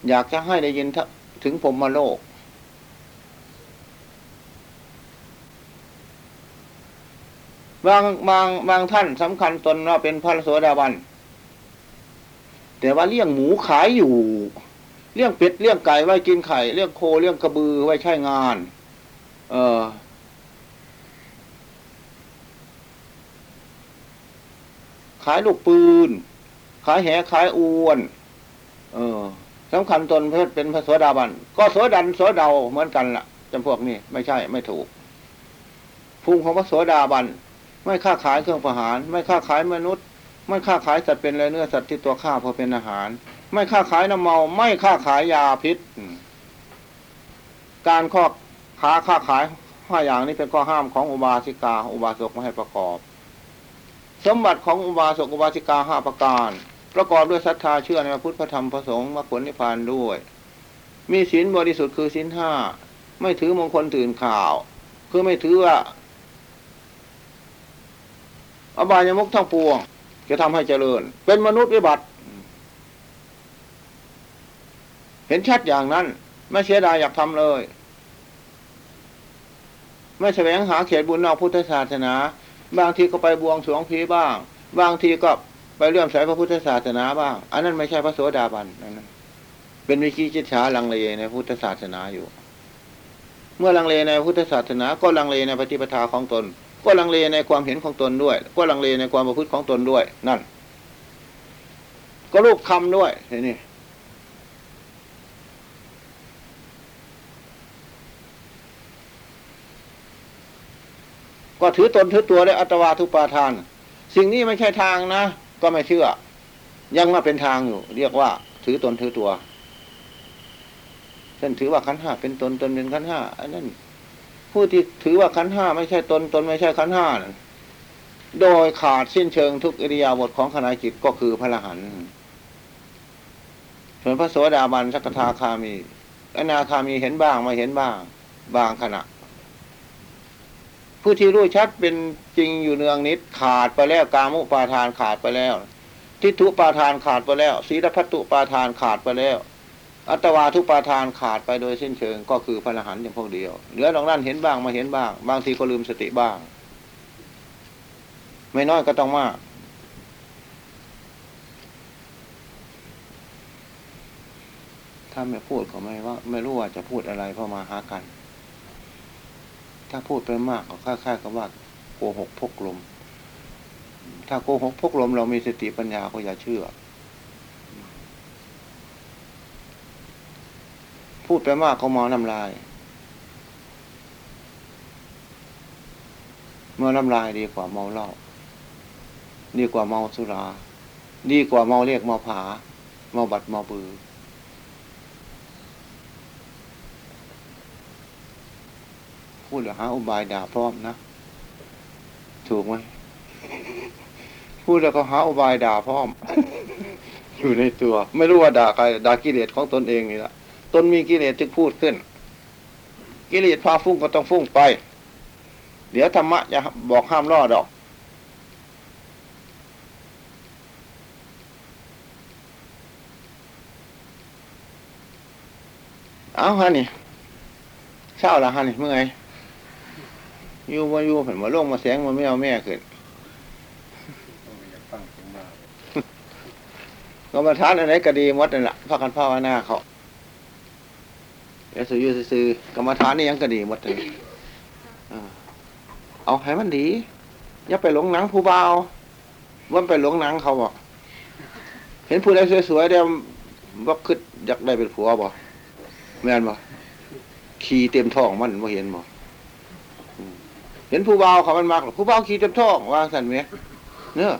อยากจะให้ได้ยินถึงผมมาโลก บางบางบางท่านสำคัญตนว่าเป็นพระโสดาบัน แต่ว่าเลี้ยงหมูขายอยู่ เลี้ยงเป็ดเลี้ยงไก่ไว้กินไข่เลี้ยงโคเลี้ยงกระบือไว้ใช้งาน เออขายลูกปืน ขายแหขายอวน เออสำคัญตนเพื่อเป็นพระโสดาบัน ก็โสดันโสดาเหมือนกันละ่ะจำพวกนี้ไม่ใช่ไม่ถูกภูมิของพระโสดาบัน ไม่ค้าขายเครื่องประหาร ไม่ค้าขายมนุษย์ ไม่ค้าขายสัตว์เป็นไรเนื้อสัตว์ที่ตัวฆ่าพอเป็นอาหาร ไม่ค้าขายน้ำเมา ไม่ค้าขายยาพิษ การข้อค้าค้าขายห้าอย่างนี้เป็นข้อห้ามของอุบาสิกา อุบาสกไม่ให้ประกอบ สมบัติของอุบาสกอุบาสิกาห้าประการ ประกอบด้วยศรัทธาเชื่อในพระพุทธพระธรรมพระสงฆ์มรรคผลนิพพานด้วย มีศีลบริสุทธิ์คือศีลห้าไม่ถือมงคลตื่นข่าว คือไม่ถือว่า อบายมุกทั้งปวง จะทำให้เจริญ เป็นมนุษย์วิบัติ เห็นชัดอย่างนั้น ไม่เสียดายอยากทำเลย ไม่แสวงหาเขตบุญนอกพุทธศาสนา บางทีก็ไปบวงสรวงผีบ้าง บางทีก็ไปเลื่อมใสพระพุทธศาสนาบ้าง อันนั้นไม่ใช่พระโสดาบันนั้นเป็นวิคีจิตฉาลังเลในพุทธศาสนาอยู่ เมื่อลังเลในพุทธศาสนาก็ลังเลในปฏิปทาของตน ก็ลังเลในความเห็นของตนด้วย ก็ลังเลในความประพฤติของตนด้วย นั่น ก็รูปคำด้วยนี่ก็ถือตนถือตัวได้อัตวาทุปาทาน สิ่งนี้ไม่ใช่ทางนะ ก็ไม่เชื่อ ยังมาเป็นทางอยู่ เรียกว่า ถือตนถือตัวเช่นถือว่าขันห้าเป็นตนตนเป็นขันห้าอันนั้น ผู้ที่ถือว่าขันห้าไม่ใช่ตนตนไม่ใช่ขันห้าโดยขาดสิ้นเชิงทุกอิริยาบถของขณะจิตก็คือพระรหันต์ส่วนพระโสดาบันสักทาคามีอนาคามีเห็นบ้างไม่เห็นบ้าง บางขณะ ผู้ที่รู้ชัดเป็นจริงอยู่เนืองนิดขาดไปแล้วกามุปาทานขาดไปแล้ว ทิฏฐุปาทานขาดไปแล้วศีลพัตตุปาทานขาดไปแล้ว อัตวาทุปาทานขาดไปโดยสิ้นเชิง ก็คือพระอรหันต์อย่างพวกเดียวเหลือตรงนั้นเห็นบ้างมาเห็นบ้าง บางทีก็ลืมสติบ้าง ไม่น้อยก็ต้องมากถ้าไม่พูดก็ไม่ว่า ไม่รู้ว่าจะพูดอะไรเพราะมาหากัน ถ้าพูดไปมากก็ค่าๆกับว่าโกหกพกลม ถ้าโกหกพกลมเรามีสติปัญญาก็อย่าเชื่อ พูดไปมากก็มอน้ำลาย เมื่อน้ำลายดีกว่าเมาเหล้าดีกว่าเมาสุรา ดีกว่าเมาเรียกเมาผา เมาบัดเมาบือ พูดแล้วหาอุบายด่าพร้อมนะ ถูกไหมพูดแล้วก็หาอุบายด่าพร้อม อยู่ในตัว ไม่รู้ว่าด่าใครด่ากิเลสของตนเองนี่แหละ ตนมีกิเลสจึงพูดขึ้น กิเลสพาฟุ้งก็ต้องฟุ้งไป เดี๋ยวธรรมะจะบอกห้ามล่อดอก เอาฮะนี่เช้าละฮะนี่เมื่อไงอยู่มาอยู่เห็นมาลงมาแสงมาไม่เอาแม่ขึ้นต้องอยากฟังเสียงมาก็มาทานอันไหนก็ดีหมดนั่นแหละพากันภาวนาเขา เดี๋ยวซื้ออยู่ซื้อๆกรรมฐานนี่ยังก็ดีหมดเลยอเอาให้มันดี อย่าไปหลงหนังผู้เบาว่าไปหลงหนังเขาบอกเห็นผู้ใดสวยๆเดี๋ยวว่าคิดอยากได้เป็นผัวบ่แม่นบ่ขี่เต็มท้องมันบ่เห็นบอืมเห็นผู้เบาเขามันมากผู้เบาขี่เต็มท้องวางสันไหมเนื้อ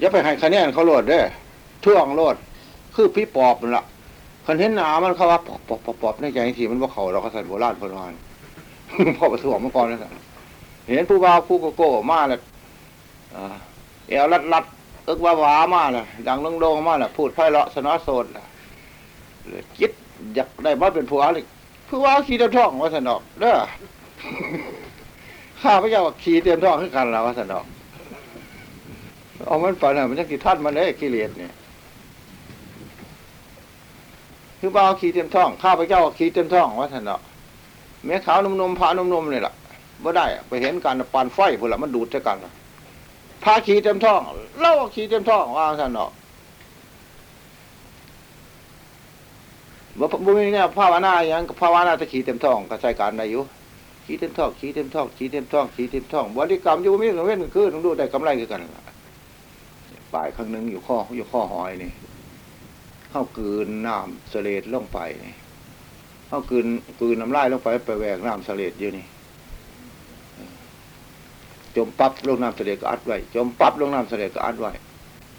อย่าไปให้คะแนนเขาโลดเด้อท่วงโลด คือพี่ปอบนั่นละ คันเห็นหนามันเขาว่าปอบปอบปอบปอบในใจทีมันว่าเขาเราก็สันโบราณโบราณพ่อไปถ่วงมาก่อนนะสันเห็นผู้บ่าวผู้โกโก้มาเลยเอวรัดรัดเอิกว่าวามาเลยดังลงโดงมาเลยพูดไพเราะสนอโสดเลยคิดอยากได้มาเป็นผัวเลยผู้ว่าขี่เต็มท้องว่าสนอกเด้อข้าพเจ้าขี่เต็มท้องขึ้นกันแล้วว่าสนอกเอามันไปน่ะมันจะกี่ท่านมันได้กิเลสเนี่ย คือบ่าวขี่เต็มท้อง ข้าพเจ้าขี่เต็มท้องว่าท่านเนาะแม่ขาวนมนมๆพานมนมๆนี่แหละบ่ได้อะไปเห็นการปั่นไฟพุ่นละมันดูดใส่กันพาขี่เต็มท้องเล่าขี่เต็มท้องว่าท่านเนาะบ่บ่มีเนี่ยภาวนาอหยังภาวนาจะขี่เต็มท้องก็ใช้การได้อยู่ขี่เต็มท้องขี่เต็มท้องขี่เต็มท้องขี่เต็มท้องบริกรรมอยู่มีกลางเว้นกลางคืนต้องดูได้กำไรคือกันละปลายข้างหนึงอยู่ข้ออยู่ข้อหอยนี่ เข้ากลืนน้ำเสลดลงไปเข้ากืนกลืนน้ำลายลงไปไปแหวกน้ำเสลดอยู่นี่จมปั๊บลงน้ำเสลดก็อัดไว้จมปั๊บลงน้ำเสลดก็อัดไว้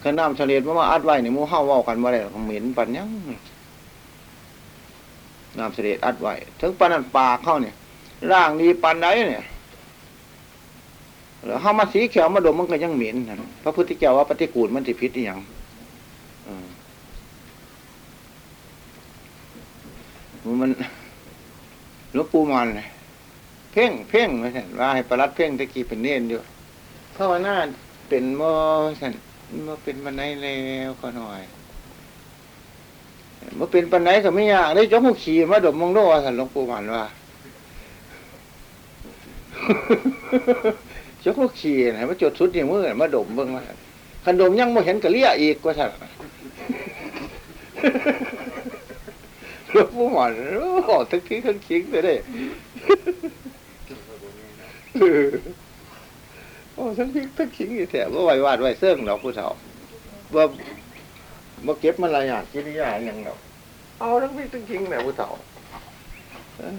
ข้าน้ำเสลดมามาอัดไว้เนี่หมูเห่าว้ากันมาได้หรอกเหม็นปันยังน้ำเสลดอัดไว้ถึงปานนันปากเข้าเนี่ยร่างดีปันไหนเนี่ยแล้วเฮามาสีเขียวมาดมมันก็ยังเหม็นนั่นพระพุทธเจ้าว่าปฏิกูลมันสิพิษอย่างอืม มันหลวงปู่มันเพ่งเพ่งไม่ใช่ว่าให้ประลัดเพ่งตะกี้เป็นเนียนอยู่ภาวนาเป็นมอสันมาเป็นปันไหนแล้วก็หน่อยมาเป็นปันไหนก็ไม่ยากได้จ้องขี่มาดมมองโลว่าสันหลวงปู่มันว่าจ้าก็ขี่นะมาจดชุดนี่มือมาดมเบิ่งมาคันดมยังไม่เห็นกะเลียอีกว่าท่าน หลวงปู่หมอนโอ้โหทั้งขี้ทั้งคิงไปได้เออโอ้ทั้งขี้ทั้งคิงอยู่แถวว่าไหววาดไหวเสื่องดอกผู้เฒ่าว่าว่าเก็บมันอะไรอย่างกิริยาอย่างดอกเอาทั้งขี้ทั้งคิงแหละผู้เฒ่าเออ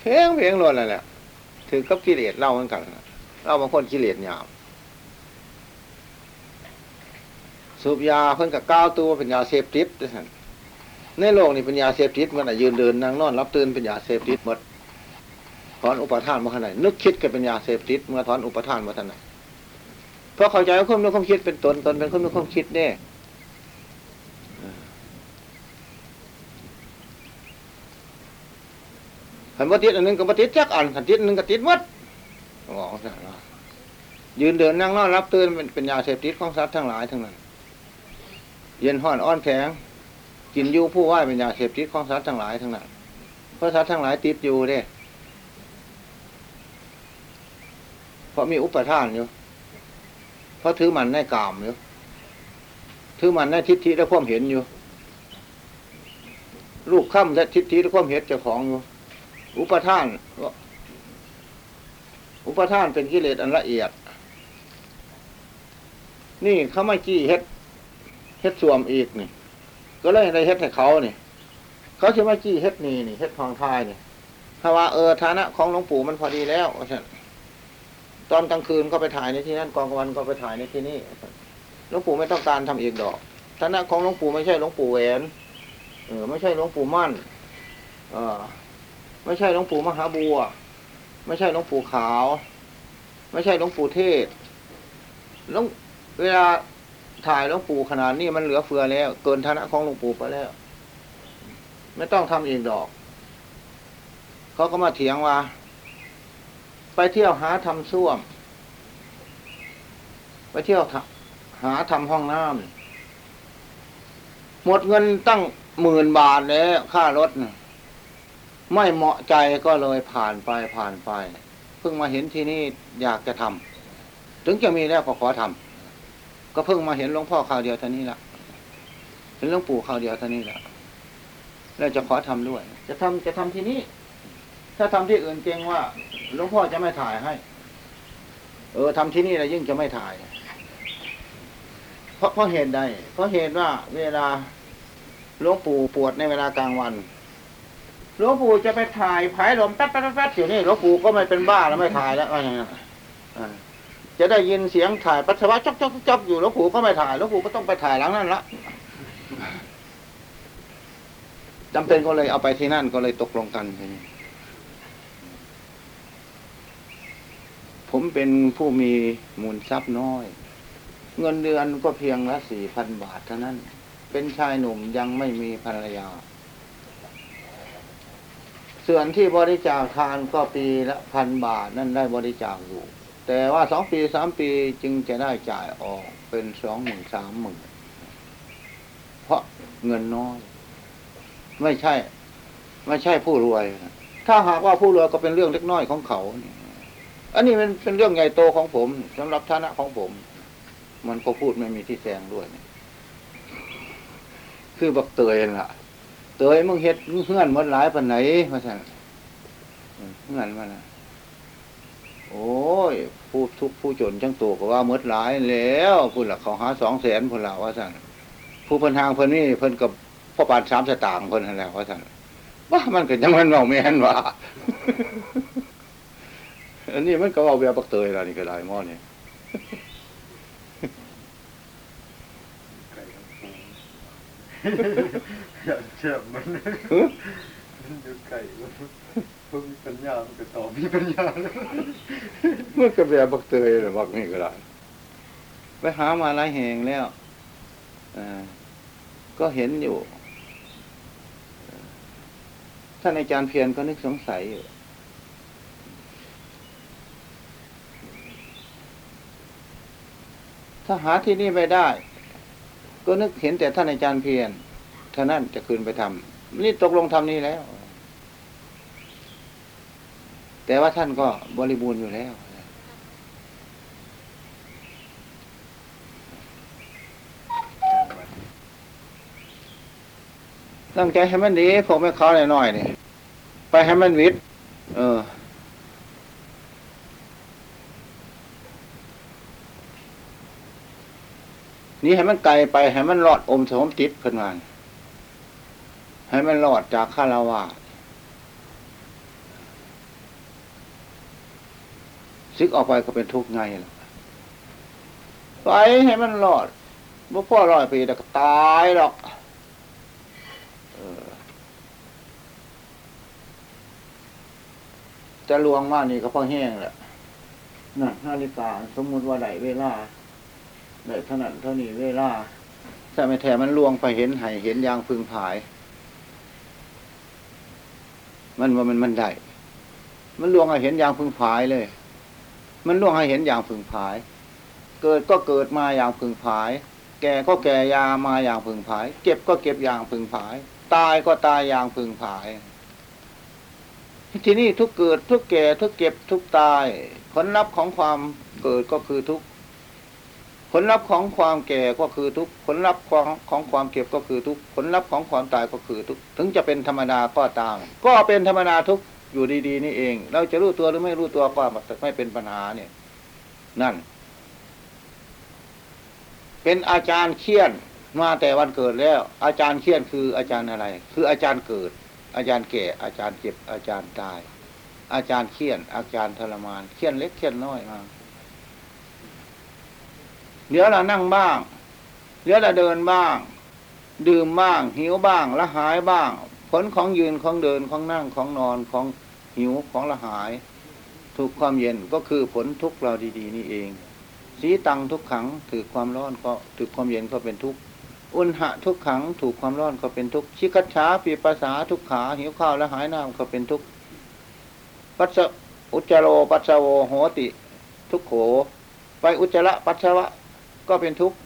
เพลงเพลงล้วนนั่นแหละถือกับกิเลสเล่าเหมือนกันน่ะเราบางคนกิเลสหยาบสูบยาเพิ่นกับก้าวตัวเป็นยาเสพติดด้วยท่าน ในโลกนี่เป็นยาเสพติดมันอะยืนเดินนั่งนอนรับตื่นเป็นยาเสพติดหมดถอนอุปทานมาขนาดนึกคิดก็เป็นยาเสพติดเมื่อถอนอุปทานมาขนาดเพราะเข้าใจว่าความนึกความคิดเป็นตนตนเป็นความนึกความคิดเนี่ยขันว่าติดอันนึงก็บ่ติดจักอันขันติดอันหนึงก็ติดหมดบอกสั่นว่ายืนเดินนั่งนอนรับตื่นเป็นเป็นยาเสพติดของสัตว์ทั้งหลายทั้งนั้น เย็นห้อนอ้อนแข็ง กินอยู่ผู้ไหวเป็นยาเสพติดของสัตว์ทั้งหลายทั้งนั้นเพราะสัตว์ทั้งหลายติดอยู่เด้เพราะมีอุปทานอยู่ เพราะถือมันในกามอยู่ ถือมันในทิฏฐิและความเห็นอยู่ ลูกข้ามและทิฏฐิและความเห็นเจ้าของอยู่ อุปทาน อุปทานเป็นกิเลสอันละเอียด นี่เขาไม่จี้เฮ็ด เฮ็ดสวมอีกนี่ ก็เลยในเฮ็ดให้เขานี่เขาจะมาจี้เฮ็ดนี่นี่เฮ็ดทองทายนี่ถ้าว่าเออฐานะของหลวงปู่มันพอดีแล้วตอนกลางคืนก็ไปถ่ายในที่นั่นกลางวันก็ไปถ่ายในที่นี่หลวงปู่ไม่ต้องการทำเองดอกฐานะของหลวงปู่ไม่ใช่หลวงปู่แหวนเออไม่ใช่หลวงปู่มั่น เออไม่ใช่หลวงปู่มหาบัว ไม่ใช่หลวงปู่ขาว ไม่ใช่หลวงปู่เทศหลวงเวลา ถ่ายหลวงปู่ขนาดนี้มันเหลือเฟือแล้ว เกินฐานะของหลวงปู่ไปแล้ว ไม่ต้องทำเองดอก เขาก็มาเถียงว่า ไปเที่ยวหาทำส้วม ไปเที่ยวหาทำห้องน้ำหมดเงินตั้งหมื่นบาทแล้วค่ารถนะไม่เหมาะใจก็เลยผ่านไปผ่านไป เพิ่งมาเห็นที่นี่อยากจะทำถึงจะมีแล้วก็ขอทำ ก็เพิ่งมาเห็นหลวงพ่อคราวเดียวเท่านี้ละเห็นหลวงปู่คราวเดียวเท่านี้ละแล้วจะขอทำด้วย จะทำจะทำที่นี่ ถ้าทำที่อื่นเกรงว่าหลวงพ่อจะไม่ถ่ายให้ เออทำที่นี่แล้วยิ่งจะไม่ถ่าย เพราะเพราะเหตุใด เพราะเหตุว่าเวลาหลวงปู่ปวดในเวลากลางวันหลวงปู่จะไปถ่ายผายลมแป๊ดแป๊ดแป๊ดแป๊ดอยู่นี่หลวงปู่ก็ไม่เป็นบ้าแล้วไม่ถ่ายแล้วว่าอย่างนั้น จะได้ยินเสียงถ่ายปัสสาวะจอกจอกจอกอยู่หลวงปู่ก็ไม่ถ่ายหลวงปู่ก็ต้องไปถ่ายหลังนั้นละจำเป็นก็เลยเอาไปที่นั่นก็เลยตกลงกันทีนี้ผมเป็นผู้มีมูลทรัพย์น้อย เงินเดือนก็เพียงละสี่พันบาทเท่านั้น เป็นชายหนุ่มยังไม่มีภรรยา ส่วนที่บริจาคทานก็ปีละพันบาทนั่นได้บริจาคอยู่ แต่ว่าสองปีสามปีจึงจะได้จ่ายออกเป็นสองหมื่นสามหมื่นเพราะเงินน้อย ไม่ใช่ ไม่ใช่ผู้รวย ถ้าหากว่าผู้รวยก็เป็นเรื่องเล็กน้อยของเขานี่อันนี้มันเป็นเรื่องใหญ่โตของผมสำหรับฐานะของผม มันก็พูดไม่มีที่แซงด้วยนี่คือบักเตยนั่นล่ะ เตยมึงเฮ็ดเฮือนมดหลายปันไหนมาสั่นเฮือนมันน่ะ โอ้ย ผู้ทุกข์ผู้จนจังตัวก็ว่าหมดหลายแล้วพูดละเขาหาสองแสนพูดละว่าสั่นผู้เพิ่นทางเพิ่นนี่เพิ่นกับพ่อปานสามสตางค์เพิ่นนั่นแหละว่าสั่นว่ามันก็จังมันเมาแม่นว่าอันนี้มันก็เอาแบบบักเตยแล้วนี่ก็ได้หม้อนี่ไก่ของปูอยากเชื่อมันมันอยู่ไก่มันเพิ่งมีปัญญามันก็ต่อมีปัญญาแล้วมันก็แบบบักเตยหรือบักนี่ก็ได้ไปหามาหลายแห่งแล้วก็เห็นอยู่ ท่านอาจารย์เพียรก็นึกสงสัยอยู่ถ้าหาที่นี่ไม่ได้ ก็นึกเห็นแต่ท่านอาจารย์เพียรเท่านั้นจะคืนไปทำนี่ตกลงทำนี่แล้ว แต่ว่าท่านก็บริบูรณ์อยู่แล้วตั้งใจให้มันดีผมไม่เขาหน่อยๆนี่ไปให้มันวิทย์เออ นี่ให้มันไกลไปให้มันรอดอมสมติดขึ้นมาให้มันรอดจากข้าราวาส ซึกออกไปก็เป็นทุกข์ไงล่ะไปให้มันรอดบ่พ่อร้อยปีแต่ก็ตายหรอกจะลวงมากนี่ก็พอแห้งแหละน่ะนาฬิกาสมมุติว่าได้เวลาได้เท่านั้นเท่านี้เวลาแต่ไม่แท้มันลวงไปเห็นไห้เห็นยางพึงผาย มันว่ามันมันได้มันลวงให้เห็นยางพึงผายเลย มันลวงให้เห็นอย่างพึงผาย เกิดก็เกิดมาอย่างพึงผาย แก่ก็แก่ยามาอย่างพึงผาย เก็บก็เก็บอย่างพึงผาย ตายก็ตายอย่างพึงผาย ที่นี่ทุกเกิดทุกแก่ทุกเก็บทุกตาย ผลลัพธ์ของความเกิดก็คือทุกผลลัพธ์ของความแก่ก็คือทุกผลลัพธ์ของของความเก็บก็คือทุกผลลัพธ์ของความตายก็คือทุกถึงจะเป็นธรรมดาก็ตาม ก็เป็นธรรมดาทุก อยู่ดีๆนี่เอง เราจะรู้ตัวหรือไม่รู้ตัวก็ไม่เป็นปัญหาเนี่ย นั่น เป็นอาจารย์เคียนมาแต่วันเกิดแล้ว อาจารย์เคียนคืออาจารย์อะไร คืออาจารย์เกิด อาจารย์แก่ อาจารย์เจ็บ อาจารย์ตาย อาจารย์เคียน อาจารย์ทรมานเคียนเล็กเคียนน้อยมาเดี๋ยวเรานั่งบ้าง เดี๋ยวเราเดินบ้าง ดื่มบ้างหิวบ้างละหายบ้าง ผลของยืนของเดินของนั่งของนอนของ หิวของละหาย ถูกความเย็นก็คือผลทุกข์เราดี ๆ นี่เอง สีตังทุกขังถือความร้อนก็ถือความเย็นก็เป็นทุกข์อุณหะทุกขังถูกความร้อนก็เป็นทุกข์ชิคัจฉาปีปัสสาทุกขาหิวข้าวและหายน้ำก็เป็นทุกข์ปัสสอุจจโรปัสสาวโวโหติ ทุกโข ไปอุจจระปัสสวะก็เป็นทุกข์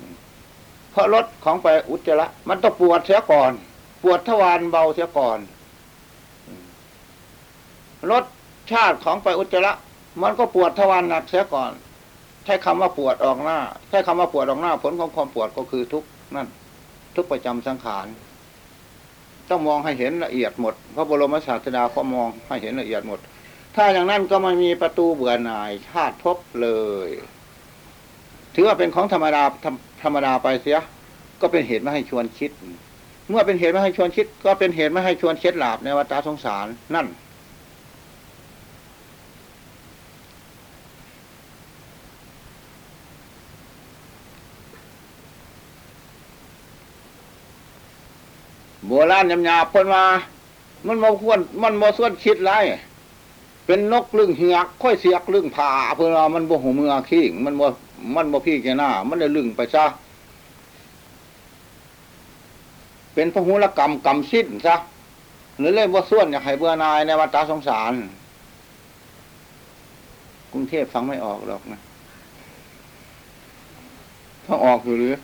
เพราะรถของไปอุจจระมันต้องปวดเสียก่อน ปวดทวารเบาเสียก่อน รสชาติของไปอุจจาระมันก็ปวดทวารหนักเสียก่อนใช้คำว่าปวดออกหน้าใช้คำว่าปวดออกหน้า ผลของความปวดก็คือทุกข์นั่น ทุกข์ประจำสังขารต้องมองให้เห็นละเอียดหมดพระบรมศาสดาก็มองให้เห็นละเอียดหมด ถ้าอย่างนั้นก็ไม่มีประตูเบื่อหน่ายชาติภพเลย ถือว่าเป็นของธรรมดาธรรมธรรมดาไปเสีย ก็เป็นเหตุไม่ให้ชวนคิด เมื่อเป็นเหตุไม่ให้ชวนคิด ก็เป็นเหตุไม่ให้ชวนเช็ดหลาบในวัฏสงสารนั่น โบราณยำยาเพิ่นมามันมาควรมันมาส่วนคิดไรเป็นนกลึงเหียกค่อยเสียกลึงผ่าเพิ่นว่ามันบ่หูเมือขี้งมันบ่มันบ่พี่แกหน้า มันได้ลึงไปซะเป็นพระหุรกรรมกรรมสิ้นซะหรือเล่นว่าส่วนอยากให้เบื่อนายในวัฏสงสาร กรุงเทพฟังไม่ออกหรอกนะ ฟังออกอยู่หรือ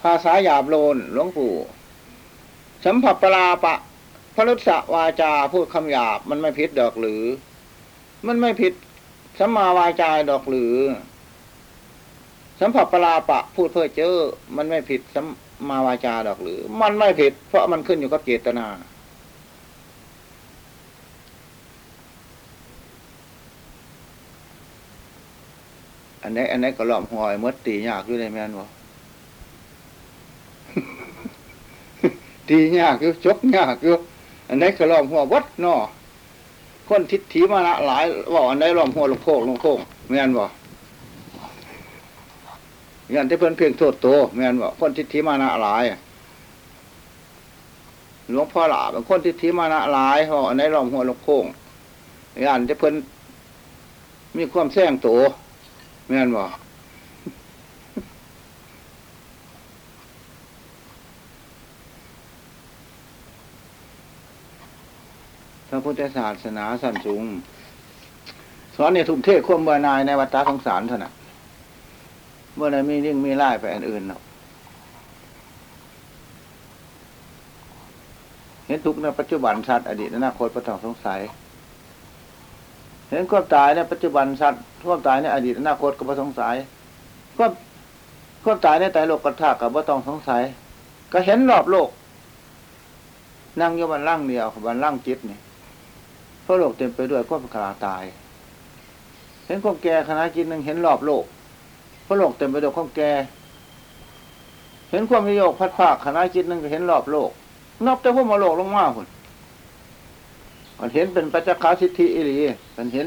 ภาษาหยาบโลนหลวงปู่สัมผัสปลาปะพระรุษสวาจาพูดคำหยาบมันไม่ผิดดอกหรือ มันไม่ผิดสัมมาวาจาดอกหรือ สัมผัสปลาปะ พูดเพื่อเจอมันไม่ผิดสัมมาวาจาดอกหรือ มันไม่ผิด เพราะมันขึ้นอยู่กับเจตนา อันนี้อันนี้ก็หลอมหอยมดตียากอยู่ในแม่นวะตียากอยู่จกยากอยู่อันนี้ก็หลอมหัววัดนอคนทิศถีมานะหลายว่าอันไหนหลอมหัวลงโคกลงโคกแม่นบ่ยันที่เพิ่นเพียงโทษโตแม่นบ่คนทิศถีมานะหลายหลวงพ่อหลาเป็นคนทิศถีมานะหลายว่อันไหนหล่อมหัวลงโคกยันที่เพิ่นมีความแซงโต แม่นบ่พระพุทธศาสนาสันสูง สอนเนี่ยทุ่มเทศควมเบื่อหนายในวัฏสงสารเท่านั้นเมื่อใดมีริ่งมีไล่ไปอันอื่นเนาะเห็นทุกข์ในปัจจุบันชัดอดีตอนาคตประต้องสงสัย เห็นความตายในปัจจุบันสัตว์ความตายในอดีตอนาคตก็บ่สงสัยความความตายในแต่โลกกระทากับบ่ต้องสงสัย ก็เห็นรอบโลก นั่งอยู่บันล่างเดียวบันล่างจิตนี่เพราะโลกเต็มไปด้วยความขลาตาย เห็นความแก่ขณะจิตหนึ่งเห็นรอบโลกเพราะโลกเต็มไปด้วยความแก่เห็นความมีโยกพัดภาคขณะจิตหนึ่งก็เห็นรอบโลกนับแต่พวกมาโลกลงมาคุณ มันเห็นเป็นปัจจคาสิทธิอิริมันเห็น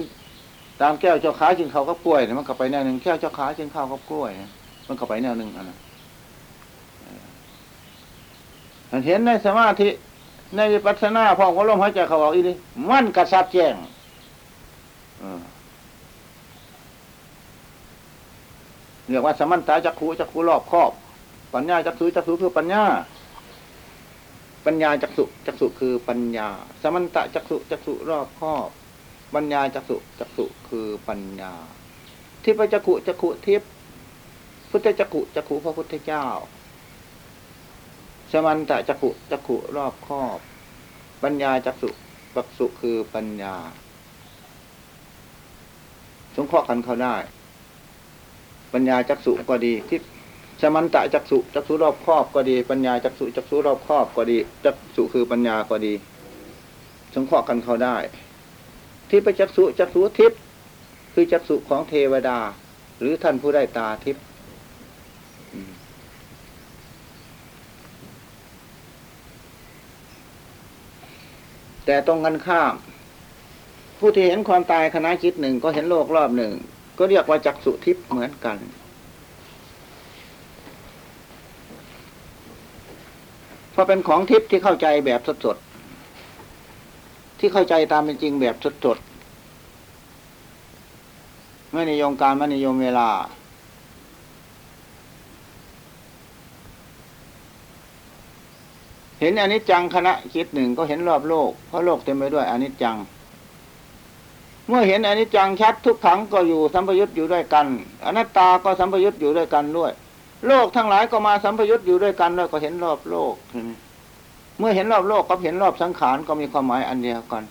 ตามแก้วเจ้าขาจินเขาก็กล้วยมันก็ไปแนวหนึ่งแก้วเจ้าขาจินข้าวก็กล้วย มันก็ไปแนวหนึ่งอันนั้นมันเห็นในสมาธิในปัสนาพองก็ลมหายใจเขาออกอีนี่มันกระซัดแจ้งเรียกว่าสมันตาจักขูจักขูรอบครอบ ปัญญาจักสุจักสุคือปัญญา ปัญญาจักสุจักสุคือปัญญา สมันตะจักสุจักสุรอบครอบปัญญาจักสุจักสุคือปัญญาทิพจักขุจักขุทิพพุทธจักขุจักขุพระพุทธเจ้า สมันตะจักขุจักขุรอบครอบ ปัญญาจักสุจักสุคือปัญญา สงเคราะห์กันเขาได้ ปัญญาจักสุก็ดีทิพ สมันตะจักสุจักสุรอบครอบก็ดี ปัญญาจักสุจักสุรอบครอบก็ดี จักสุคือปัญญาก็ดีสงเคราะห์กันเขาได้ ที่ไปจักสุจักสุทิพย์คือจักสุของเทวดา หรือท่านผู้ได้ตาทิพย์แต่ตรงกันข้าม ผู้ที่เห็นความตายคณะจิตหนึ่งก็เห็นโลกรอบหนึ่ง ก็เรียกว่าจักสุทิพย์เหมือนกัน เพ ราะเป็นของทิพย์ที่เข้าใจแบบสดๆที่เข้าใจตามเป็นจริงแบบสดๆไม่นิยมการไม่นิยมเวลา เห็นอนิจจังคณะคิดหนึ่งก็เห็นรอบโลกเพราะโลกเต็มไปด้วยอนิจจังเมื่อเห็นอนิจจังชัดทุกขังก็อยู่สัมพยุตอยู่ด้วยกัน อนัตตาก็สัมพยุตอยู่ด้วยกันด้วย โลกทั้งหลายก็มาสัมพยุตอยู่ด้วยกันด้วก็เห็นรอบโลก เมื่อเห็นรอบโลกกับเห็นรอบสังขารก็มีความหมายอันเดียวกัน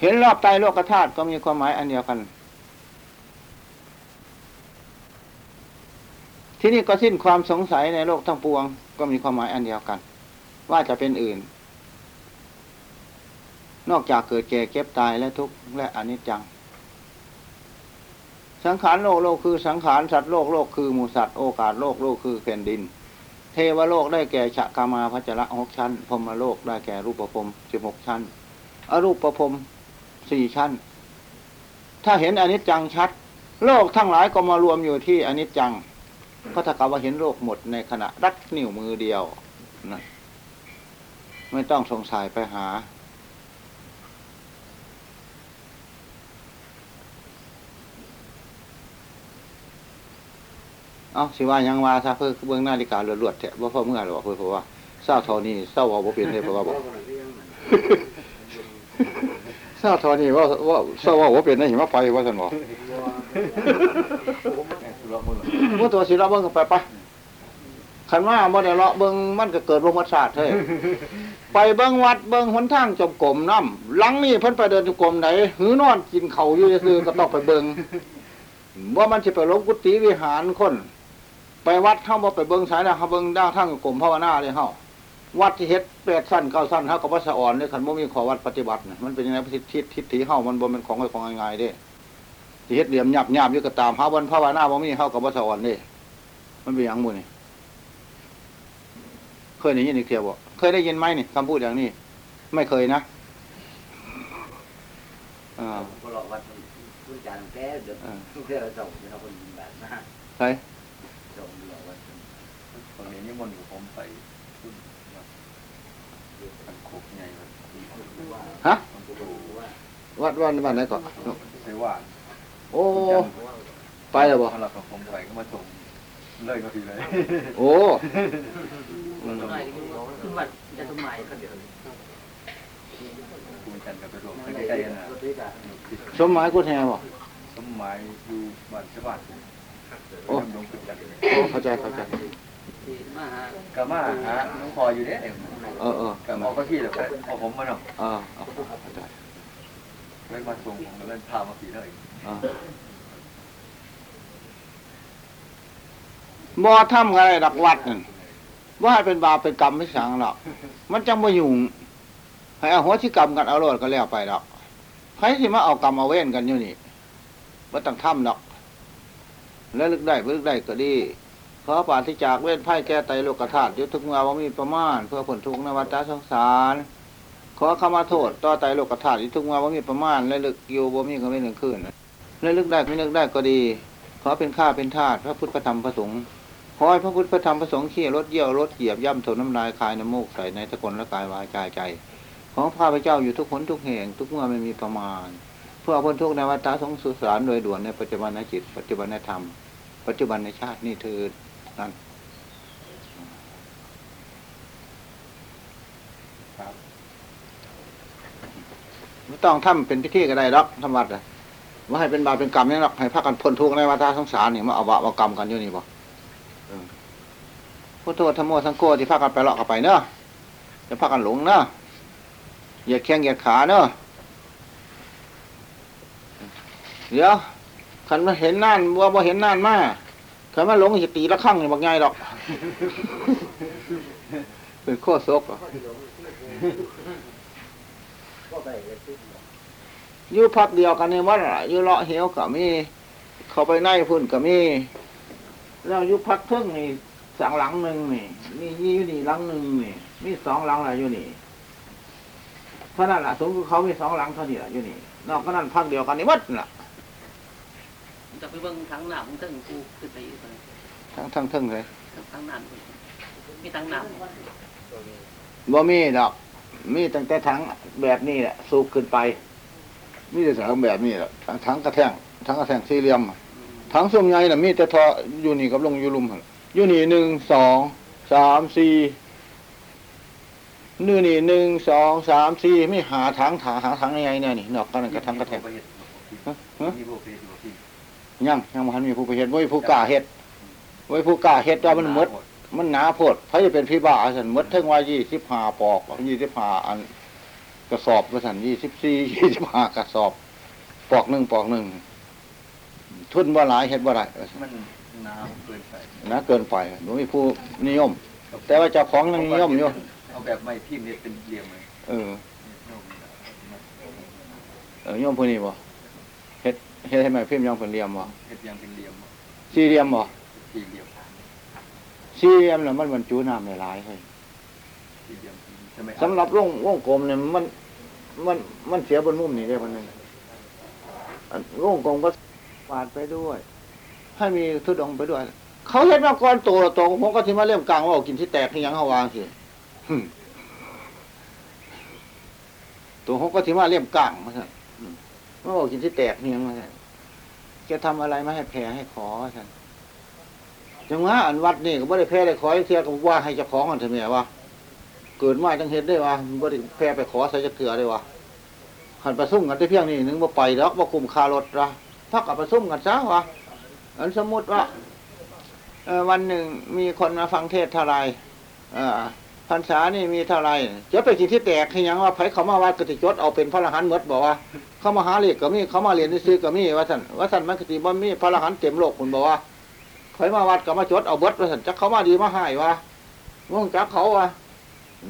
เห็นรอบไตรโลกธาตุก็มีความหมายอันเดียวกัน ที่นี่ก็สิ้นความสงสัยในโลกทั้งปวง ก็มีความหมายอันเดียวกัน ว่าจะเป็นอื่นนอกจากเกิดแก่เก็บตายและทุกข์และอนิจจัง สังขารโลกโลกคือสังขารสัตว์โลกโลกคือหมูสัตว์โอกาสโลกโลกคือแผ่นดิน เทวโลกได้แก่ฉะกามาพัจระหกชั้นพรมโลกได้แก่รูปภพสิบหกชั้น อรูปภพสี่ชั้น ถ้าเห็นอนิจจังชัด โลกทั้งหลายก็มารวมอยู่ที่อนิจจังก็ถ้ากับว่าเห็นโลกหมดในขณะรัดนิ้วมือเดียวนะไม่ต้องสงสัยไปหา เอาสิว่ายังว่าซะเพื่อเบื้องนาฬิกาลวดๆแท้ว่าพ่อเมื่อหรอกเพื่อเพราะว่าเศร้าเทอนี้เศร้าว่าบ่เป็นเลยเพราะว่าบอกเศร้าเทอนี้ว่าว่าเศร้าว่าบ่เป็นได้หิมะไฟว่าสันบอกสุรมือเมื่อตัวสิเราเบิ่งกันไปปะขันว่าบ่ได้เลาะเบิ่งมันก็เกิดโรคประสาทเฮ้ยไปเบิ่งวัดเบิ่งหนทางจมกลมน้ำหลังนี่เพิ่นไปเดินจมกลมไหนหือนอนกินเขาวอยู่ซื่อๆก็ต้องไปเบิ่งว่ามันสิไปลบกุฏิวิหารคน ไปวัดเฮาบ่ไปเบิ่งสายนะเฮาเบิ่งด้านทางกลมภาวนาเลยเฮาวัดที่เฮ็ดแปดสั้นเก้าสั้นเฮาก็บ่สะอ่อนเลยคันบ่มีขอวัดปฏิบัติน่ะมันเป็นยังไงทิศทิศทิศที่เฮามันบ่แม่นของของง่ายๆเด้ที่เฮ็ดเหลี่ยมหยับหยาบอยู่ก็ตามเฮาบ่ภาวนาบ่มีเฮาก็บ่สะอ่อนเด้มันเป็นอย่างมูนี่เคยได้ยินอีกเทียวบ่เคยได้ยินไหมนี่คำพูดอย่างนี้ ไม่เคยนะอ่าก็รอวัดคุณจานแก้เดี๋ยวทุกเรื่องส่งเราคนแบบนะใคร ส่งรอวัด ตอนนี้นิมนต์กับผมไปขึ้นมันโคกใหญ่ครับ ฮะมันก็รู้ว่าวัดวันวันไหนก่อนใช่ว่าโอ้ ไปแล้วบ่พอเรากับผมไปก็มาส่งเลยก็ทีเลยโอ้ขึ้นวัดจะทำไมก็เดี๋ยวคุณจันกับไปรวมใกล้ๆนะสมหมายกุฎแฮบ่สมัยอยู่บ้านสวัสดิ์โอ้หลวงปู่จันโอ้เข้าใจเข้าใจ มาหาก็มาหาหลวงพออยู่เนี่ยเออเออก็บอกก็ที่แล้วเอาผมมาเนาะเออเอาเข้าใจเลยมาส่งผมเลยพามาปีเลยเออบ่ทำอะไรดักวัดนั่นว่าให้เป็นบาปเป็นกรรมไม่สังหรอก มันจังบ่ยุ่งให้เอาหัวที่กรรมกันเอาโลดก็แล้วไปดอกใครที่มาเอากรรมเอาเว้นกันอยู่นี่ว่าต้องทำดอก แล้วลึกได้ลึกได้ก็ดี ขอปราศจากเวทไพ่แก้ไตโลกธาตุยุทธเมื่อว่ามีประมาณ เพื่อผลทุกข์ในวัฏสงสาร ขอขมาโทษต่อไตโลกธาตุยุทธเมื่อว่ามีประมาณและลึกอยู่บ่มีก็ไม่หนึ่งคืนและลึกได้ไม่ลึกได้ก็ดี ขอเป็นข้าเป็นทาสพระพุทธพระธรรมพระสงฆ์ขอให้พระพุทธพระธรรมพระสงฆ์ขี้รถเยี่ยวรถเหยียบย่ำถนน้ำลายคายน้ำมูกใส่ในตะกนและกายวาจาใจ ของข้าพเจ้าอยู่ทุกคนทุกแห่งทุกเมื่อไม่มีประมาณ เพื่อพ้นทุกข์ในวัฏสงสารโดยด่วนในปัจจุบันในจิต ปัจจุบันในธรรม ปัจจุบันในชาตินี่เธอ นั่นครับไม่ต้องทำเป็นพิธีก็ได้หรอกทำวัดเลยว่าให้เป็นบาปเป็นกรรมนี่หรอกให้พากันพ้นทุกข์ในวัฏสงสารนี่มาเอาบาปเอากรรมกันอยู่นี่บ่เออพุทโธธรรมโมสังโฆที่พากันไปเลาะกันไปเนอะจะพากันหลงเนอะเหยียดแข้งเหยียดขาเนอะเดี๋ยวขันมาเห็นน่านว่าบ่เห็นน่านมา ขันมาหลงจะตีละข้างนี่บักไงดอก เป็นโคตรซกอะก็ไปเลยที่อยู่พักเดียวกันในวัดล่ะอยู่เลาะเหวก็มี เข้าไปในพุ่นก็มี แล้วอยู่พักเพิ่งนี่สังหลังหนึ่งนี่นี่นี่อยู่นี่หลังหนึ่งนี่มีสองหลังละอยู่นี่เท่านั้นล่ะสมมติเขามีสองหลังเท่านี้ล่ะอยู่นี่นอกก็นั่นพักเดียวกันในวัดล่ะ จะไปเบิ่งทั้งหนามทั้งกูขึ้นไปอีกเลยทั้งทั้งทั้งเลยทั้งนั้นมีทั้งหนามบ่มีดอก มีตั้งแต่ถังแบบนี้แหละสูบขึ้นไป มีแต่ถังแบบนี้แหละถังกระแทงถังกระแทงสี่เหลี่ยมถังส้มใหญ่น่ะมีแต่ทออยู่นี่กับลงอยู่ลุมหั่นอยู่นี่หนึ่งสองสามสี่นี่นี่หนึ่งสองสามสี่ไม่หาถังถาหาถังยังไงเนี่ยนี่นอกกันนนกระทังกระแทก ยังยังมันมีผู้ไปเฮ็ดไว้ผู้กล้าเฮ็ดไว้ผู้กล้าเฮ็ดว่ามันหมด มันหนาโพดพระจะเป็นพี่บ้าสันหมดเทั้งว่ายี่สิบห้าปอกยี่สิบห้าอันกระสอบกระสันยี่สิบสี่ยี่สิบห้ากระสอบ ปอกหนึ่งปอกหนึ่งทุนว่าหลายเฮ็ดว่าไรมันน้ำเกินไปนะเกินไปหนูมีผู้นิยม แต่ว่าเจ้าของยังนิยมอยู่เอาแบบไม่พิมพ์เนี่ยเป็นเหลี่ยมเลยเออเออนิยมผู้นี้บ่ เฮ็ดเฮ็ดให้แม่พิมพ์ยังเป็นเหลี่ยมบ่เฮ็ดยังเป็นเหลี่ยมสี่เหลี่ยมบ่สี่เหลี่ยมสี่เหลี่ยมแล้วมันบรรจุน้ำหลายๆเฮ้ยสี่เหลี่ยมใช่ไหมสำหรับวงวงกลมเนี่ยมันมันมันเสียบนมุมนี่ได้พันหนึ่งอันวงกลมก็ปาดไปด้วยให้มีทุดงค์ไปด้วย เขาเห็นมาก่อนโตโตผมก็ที่มาเลี่ยมกลางว่าเอากินที่แตกที่หยังเขาวางสิหึตัวผมก็ที่มาเลี่ยมกลางมาสั่นอืมว่าเอากินที่แตกที่หยังมาสั่น จะทำอะไรไม่ให้แพ้ให้ขอสั่นจังหว่าอันวัดนี่ก็ไม่ได้แพ้ได้ขอเทียกับว่าให้เจ้าของกันเถอะแม่ว่าเกิดมาจังเห็นได้ว่าบ่ได้แพ้ไปขอใส่จะเกลือได้ว่าหันประซุ่มกันได้เพียงนี้หนึงบ่ไปดอกบ่คุมคารถละพักกับประซุ่มกันซะวะอันสมมุติว่าวันหนึ่งมีคนมาฟังเทศท่าไหรเอ่อพ รรษานี่มีเท่าไรจะไปกินที่แตกคือหยังว่าไผเขามาวัดกติจดเอาเป็นพระอรหันต์หมดบอกว่า เขามาหาเลขก็มีเขามาเรียนซื้อก็มีว่าซั่นว่าซั่นมันกติบ่มีพระอรหันต์เต็มโลกคุณบอกว่าไผมาวัดก็มาจดเอาเบิดว่าซั่นจักเขามาดีมาให้ว่าง่วงจักเขาว่า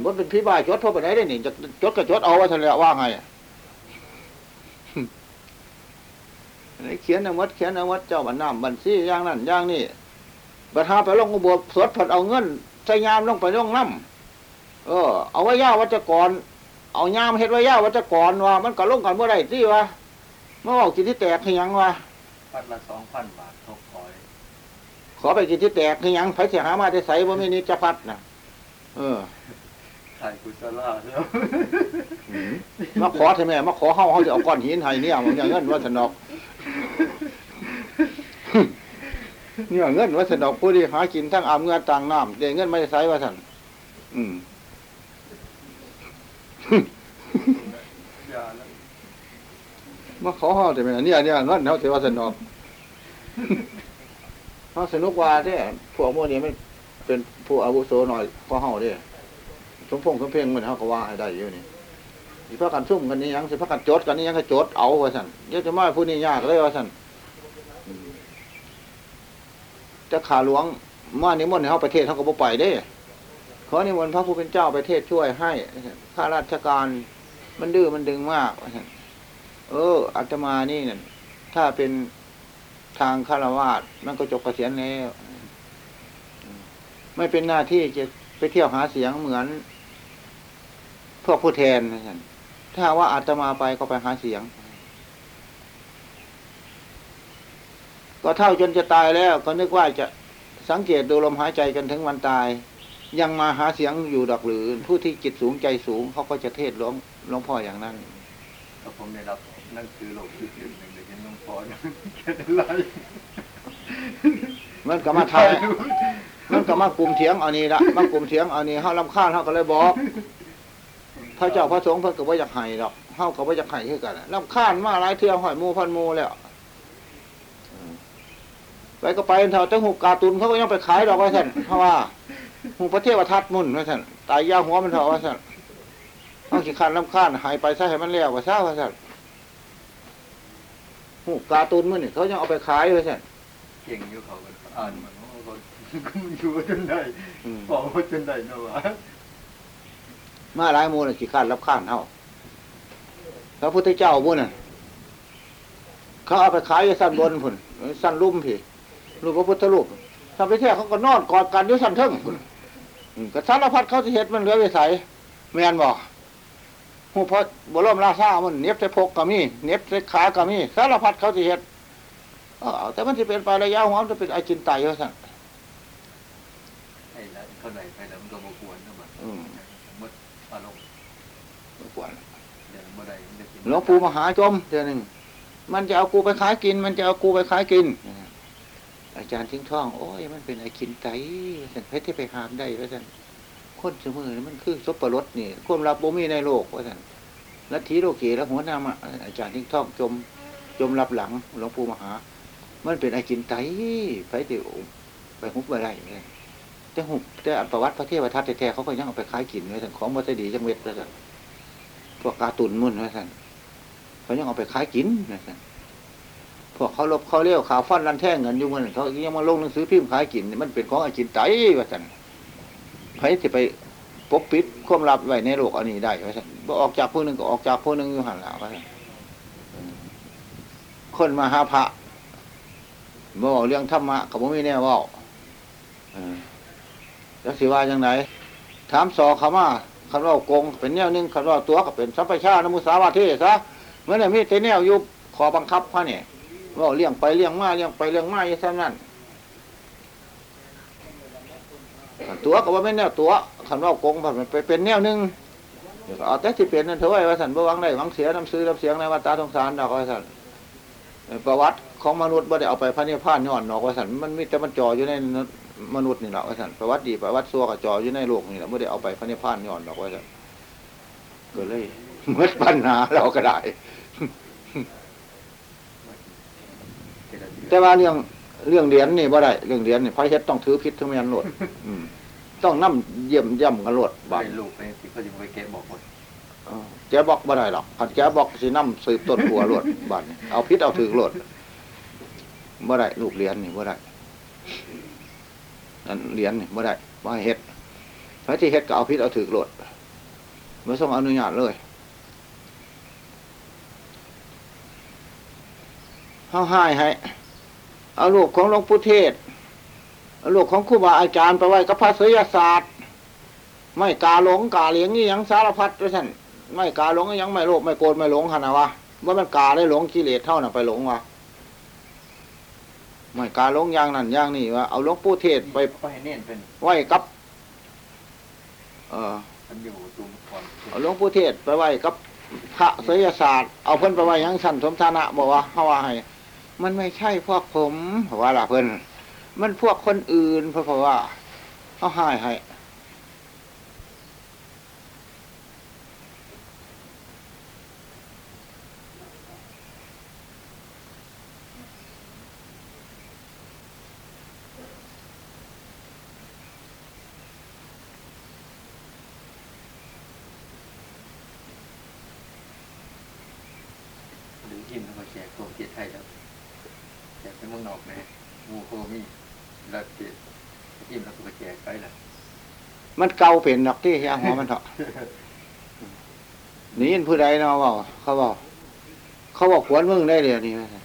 มันเป็นพี่บ้าจดทั่วไปไหนได้หนี่จะจดก็จดเอาไว้ทะเลว่าไงเขียนเอาวัดเขียนเอาวัดเจ้าบันน้ำบันซี่อย่างนั้นอย่างนี้บัดหาไปลงอุโบสถผัดเอาเงินใส่ยามลงไปลงน้ำ เออ เอาไว้ย่าวัจกร เอายามเฮ็ดไว้ย่าวัจกรว่ามันก็ลงกันเมื่อไรที่วะเมื่อออกกินที่แตกคือหยังวะพัดละสองพันบาททกคอย ขอไปกินที่แตกคือหยังไผเสียหามาได้ใส่บ่มีนิจพัดนะเออถ่ายกุศลาแล้วมาขอใช่ไหมมาขอเฮาเฮาจะเอาก้อนหินให้เนี่ยมันอย่างเงินว่าสนอกเนี่ยเงินว่าสนอกผู้ที่หากินทั้งอาบเงินต่างน้ำเดเงินไม่ได้ใช้ว่าสันอืมอย่าแล้ว มาขอเฮาใช่ไหมเนี่ยเนี่ยเงินเฮาถือว่าสนอกเฮาสนุกว่าเด้พวกพวกนี้ไม่เป็นผู้อาวุโสหน่อยก็เฮาเด้สมพงสมเพลงมันเฮาก็ว่าให้ได้อยู่นี่สิพากันซุ่มกันนี่ยังสิพากันโจดกันนี่ยังก็จดเอาว่าสันเดี๋ยวจะมาผู้นี้ยากเลยว่าสันจะขาหลวงมานิมนต์ให้เขาไปเทศเขาก็บ่ไปเด้ ขอนิมนต์พระผู้เป็นเจ้าไปเทศช่วยให้ข้าราชการมันดื้อมันดึงมาก เอออาตมานี่เนี่ยถ้าเป็นทางคาวาสมันก็จบเกษียณแล้ว ไม่เป็นหน้าที่จะไปเที่ยวหาเสียงเหมือน พวกผู้แทนนะถ้าว่าอาตมาไปก็ไปหาเสียง ก็เท่าจนจะตายแล้ว ก็นึกว่าจะสังเกตดูลมหายใจจนถึงวันตาย ยังมาหาเสียงอยู่ดอกหรือ ผู้ที่จิตสูงใจสูงเขาก็จะเทศน์หลวงหลวงพ่ออย่างนั้นก็ผมได้รับนั่นคือโลกที่หนึ่งหนึ่งเดี๋ยวเห็นหลวงพ่อเนี่ยแค่ได้ไรมันก็มาทายมันก็มากลุ่มเถียงเอานี้ละมากลุ่มเถียงเอานี้เฮาลำคาญเฮาก็เลยบอก พระเจ้าพระสงฆ์เพิ่นก็บ่อยากให้ดอกเฮาก็บ่อยากให้คือกันลำคาญมาหลายเทื่อหอยหมูพันหมูแล้วอืมไปก็ไปเท่าแต่หูกการ์ตูนเขาก็ยังไปขายดอกว่าซั่นเพราะว่า หูพระเทวทัตมุ่นว่าซั่นตายยาหัวมันเถอะว่าซั่นเฮาสิคันลำคาญหายไปซะให้มันแล้วว่าซะว่าซั่นหูการ์ตูนมื้อนี่เขายังเอาไปขายว่าซั่นเก่งอยู่เขาก็อ่านมันว่าเขาอยู่จนได้อืมบอกว่าจนได้นะวะมาหลายหมูน่ะขี้ข้านรับข้านเฮาพระพุทธเจ้าหมูน่ะเขาเอาไปขายอยู่สั้นบนพุ่นสั้นลุ่มพี่รูปพระพุทธรูปทำไปเที่ยวเขาก็นอนกอดกันอยู่สั้นเทิงพุ่นอืม ก็สารพัดเขาสิเฮ็ดมันเหลือวิสัยแม่นบ่หูพระบรมราชามันเน็บใส่พกก็มีเน็บใส่ขาก็มีสารพัดเขาสิเฮ็ดเออแต่มันสิเป็นไประยะหัวมันจะเป็นไอจินไตว่าซั่นไอ้ละเท่าไหร่ไปแล้วมันก็บกวนนะมันอืมมดอารมณ์บ่ควรเดี๋ยวเมื่อใดมันจะกินหลวงปู่มหาจมเทื่อหนึงมันจะเอากูไปขายกิน มันจะเอากูไปขายกินอ อาจารย์ทิ้งท่อง โอ้ย มันเป็นไอ้กินไตสันเพชรที่ไปหามได้ว่าสันคนเสมอนี่มันคือสบประรดนี่ควมลับบ่มีในโลกว่าสันลัทธิโลกีแล้วหัวหน้ามะอาจารย์ทิ้งท่องจม จมรับหลังหลวงปู่มหา มันเป็นไอ้กินไตไปติไปหุบไปได้เลยแต่หุบแต่ประวัติพระเทวทัตแท้ๆเขาก็ยังเอาไปขายกินไว้สันของวัตดีจังเวทว่าสันพวกกาตุนมุ่นว่าสันเขายังเอาไปขายกินว่าสัน วกเขาลบเขาเลี้ยวข่าวฟันรันแท่งเงินอยู่มันเขายังมาลงหนังสือพิมพ์ขายกินนี่มันเป็นของอ้กินไตว่าสันไผที่ไปปกปิดควมลับไว้ในโลกอันนี้ได้ว่าสันออกจากพวกหนึ่งก็ออกจากพวกหนึ่งอยู่หันหลังว่าซั่นคนมาหาพระบ่เว้าเรื่องธรรมะกับบ่มีแน่ว่าแล้วสิว่าจังไหนถามสอขามาคันว่าโกงเป็นแนวหนึงคันว่าตัวก็เป็นสัพพชานมุสาวาเทซะเมื่อไหร่มีแต่แนวยู่ขอบังคับพระเนี่ย ว่าเลี้ยงไปเลี้ยงมาเลี้ยงไปเลี้ยงมาอย่างนั้น ตัวก็ว่าไม่นแนวตัวขันว่ากงผัดมันไปเป็นแนวหนึงเอาแต่ที่เป็นนั่นเถอะไว้ว่าสันบ่วังได้หวังเสียน้ำซื้อน้ำเสียงในวัฏฏะสงสารดอกว่าสันประวัติของมนุษย์บ่ได้เอาไปพระนิพพานย้อนดอกว่าสันมันมีแต่มันจ่ออยู่ในมนุษย์นี่แหละว่าสันประวัติดีประวัติซัวก็จ่ออยู่ในโลกนี่แหละไม่ได้เอาไปพระนิพพานย้อนดอกว่าสันก็เลยเมื่อปัญหาเราก็ได้ แต่ว่าเรื่องเรื่องเหรียญนี่บ่ได้เรื่องเหรียญนี่พระเฮ็ดต้องถือพิษทั้งแม่นโลดอืมต้องนํเยี่ยมย่ำกันโลดบาดไปลูกไปที่เขาจะไปแกะบอกหมดเออแกบอกบ่ได้หรอกคันแกบอกสินํสืบต้นหัวโลดบาดนี่เอาพิษเอาถือโลดบ่ได้ลูกเหรียญนี่บ่ได้อันเหรียญนี่บ่ได้บ่ให้เฮ็ดพระที่เฮ็ดก็เอาพิษเอาถือโลดบ่ต้องอนุญาตเลยเฮาให้ให้ เอาลูกของหลวงปู่เทศเอาลูกของครูบาอาจารย์ไปไว้กับพระศิยศาสตร์ ไม่กาหลงกาเหลียงนี่ยังสารพัดด้วยท่านไม่กาหลงยังไม่โลภไม่โกรธไม่หลงขนาดวะว่ามันกาได้หลงกิเลสเท่านั้นไปหลงวะไม่กาหลงอย่างนั้นอย่างนี้วะเอาหลวงปู่เทศไปไปเน้นเป็นไว้กับ เออเอาหลวงปู่เทศไปไหว้กับพระศิยศาสตร์ เอาเพิ่นไปไหว้ยังสันสมฐานะบอกว่าเขาว่าให้ มันไม่ใช่พวกผมเพราะว่าล่ะเพิ่นมันพวกคนอื่นเพราะเพราะว่าเขาให้ให้รือหิมเขาแจกตัวเกียรติไทยแล้วแจกไปเมืองนอกนะมูโคมีแล้วเกียรติหิมแล้วก็ไปแจกไปละ มันเก่าเป็นดอกที่ยางหัวมันเถอะนี่ยินผู้ใดเนาะเว่าเขาบอก เขาบอกขวนมึงได้เลยนี่ว่าซั่น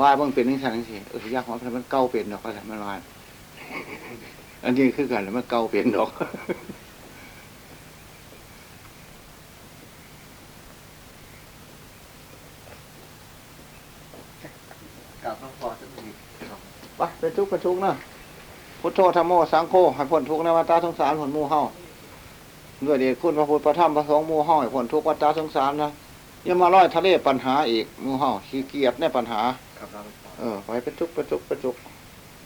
ว่ามึงเป็นนิสัยทั้งสี่เออยางหัวมันมันเก่าเป็นดอกก็ทำมันว่าอันนี้คือกันแล้วมันเก่าเป็นดอกกราบหลวงพ่อสักทีไปเป็นทุกข์เป็นทุกข์นะ พุทโธธรรมโมสังโฆให้พ้นทุกข์ในวัฏสงสารผลหมู่เฮาด้วยเดชคุณพระพุทธพระธรรมพระสงฆ์หมู่เฮาให้พ้นทุกข์วัฏสงสารนะอย่ามาร้อยทะเลปัญหาอีกหมู่เฮาขี้เกียจในปัญหากราบหลวงพ่อเออไปเป็นทุกข์เป็นทุกข์เป็นทุกข์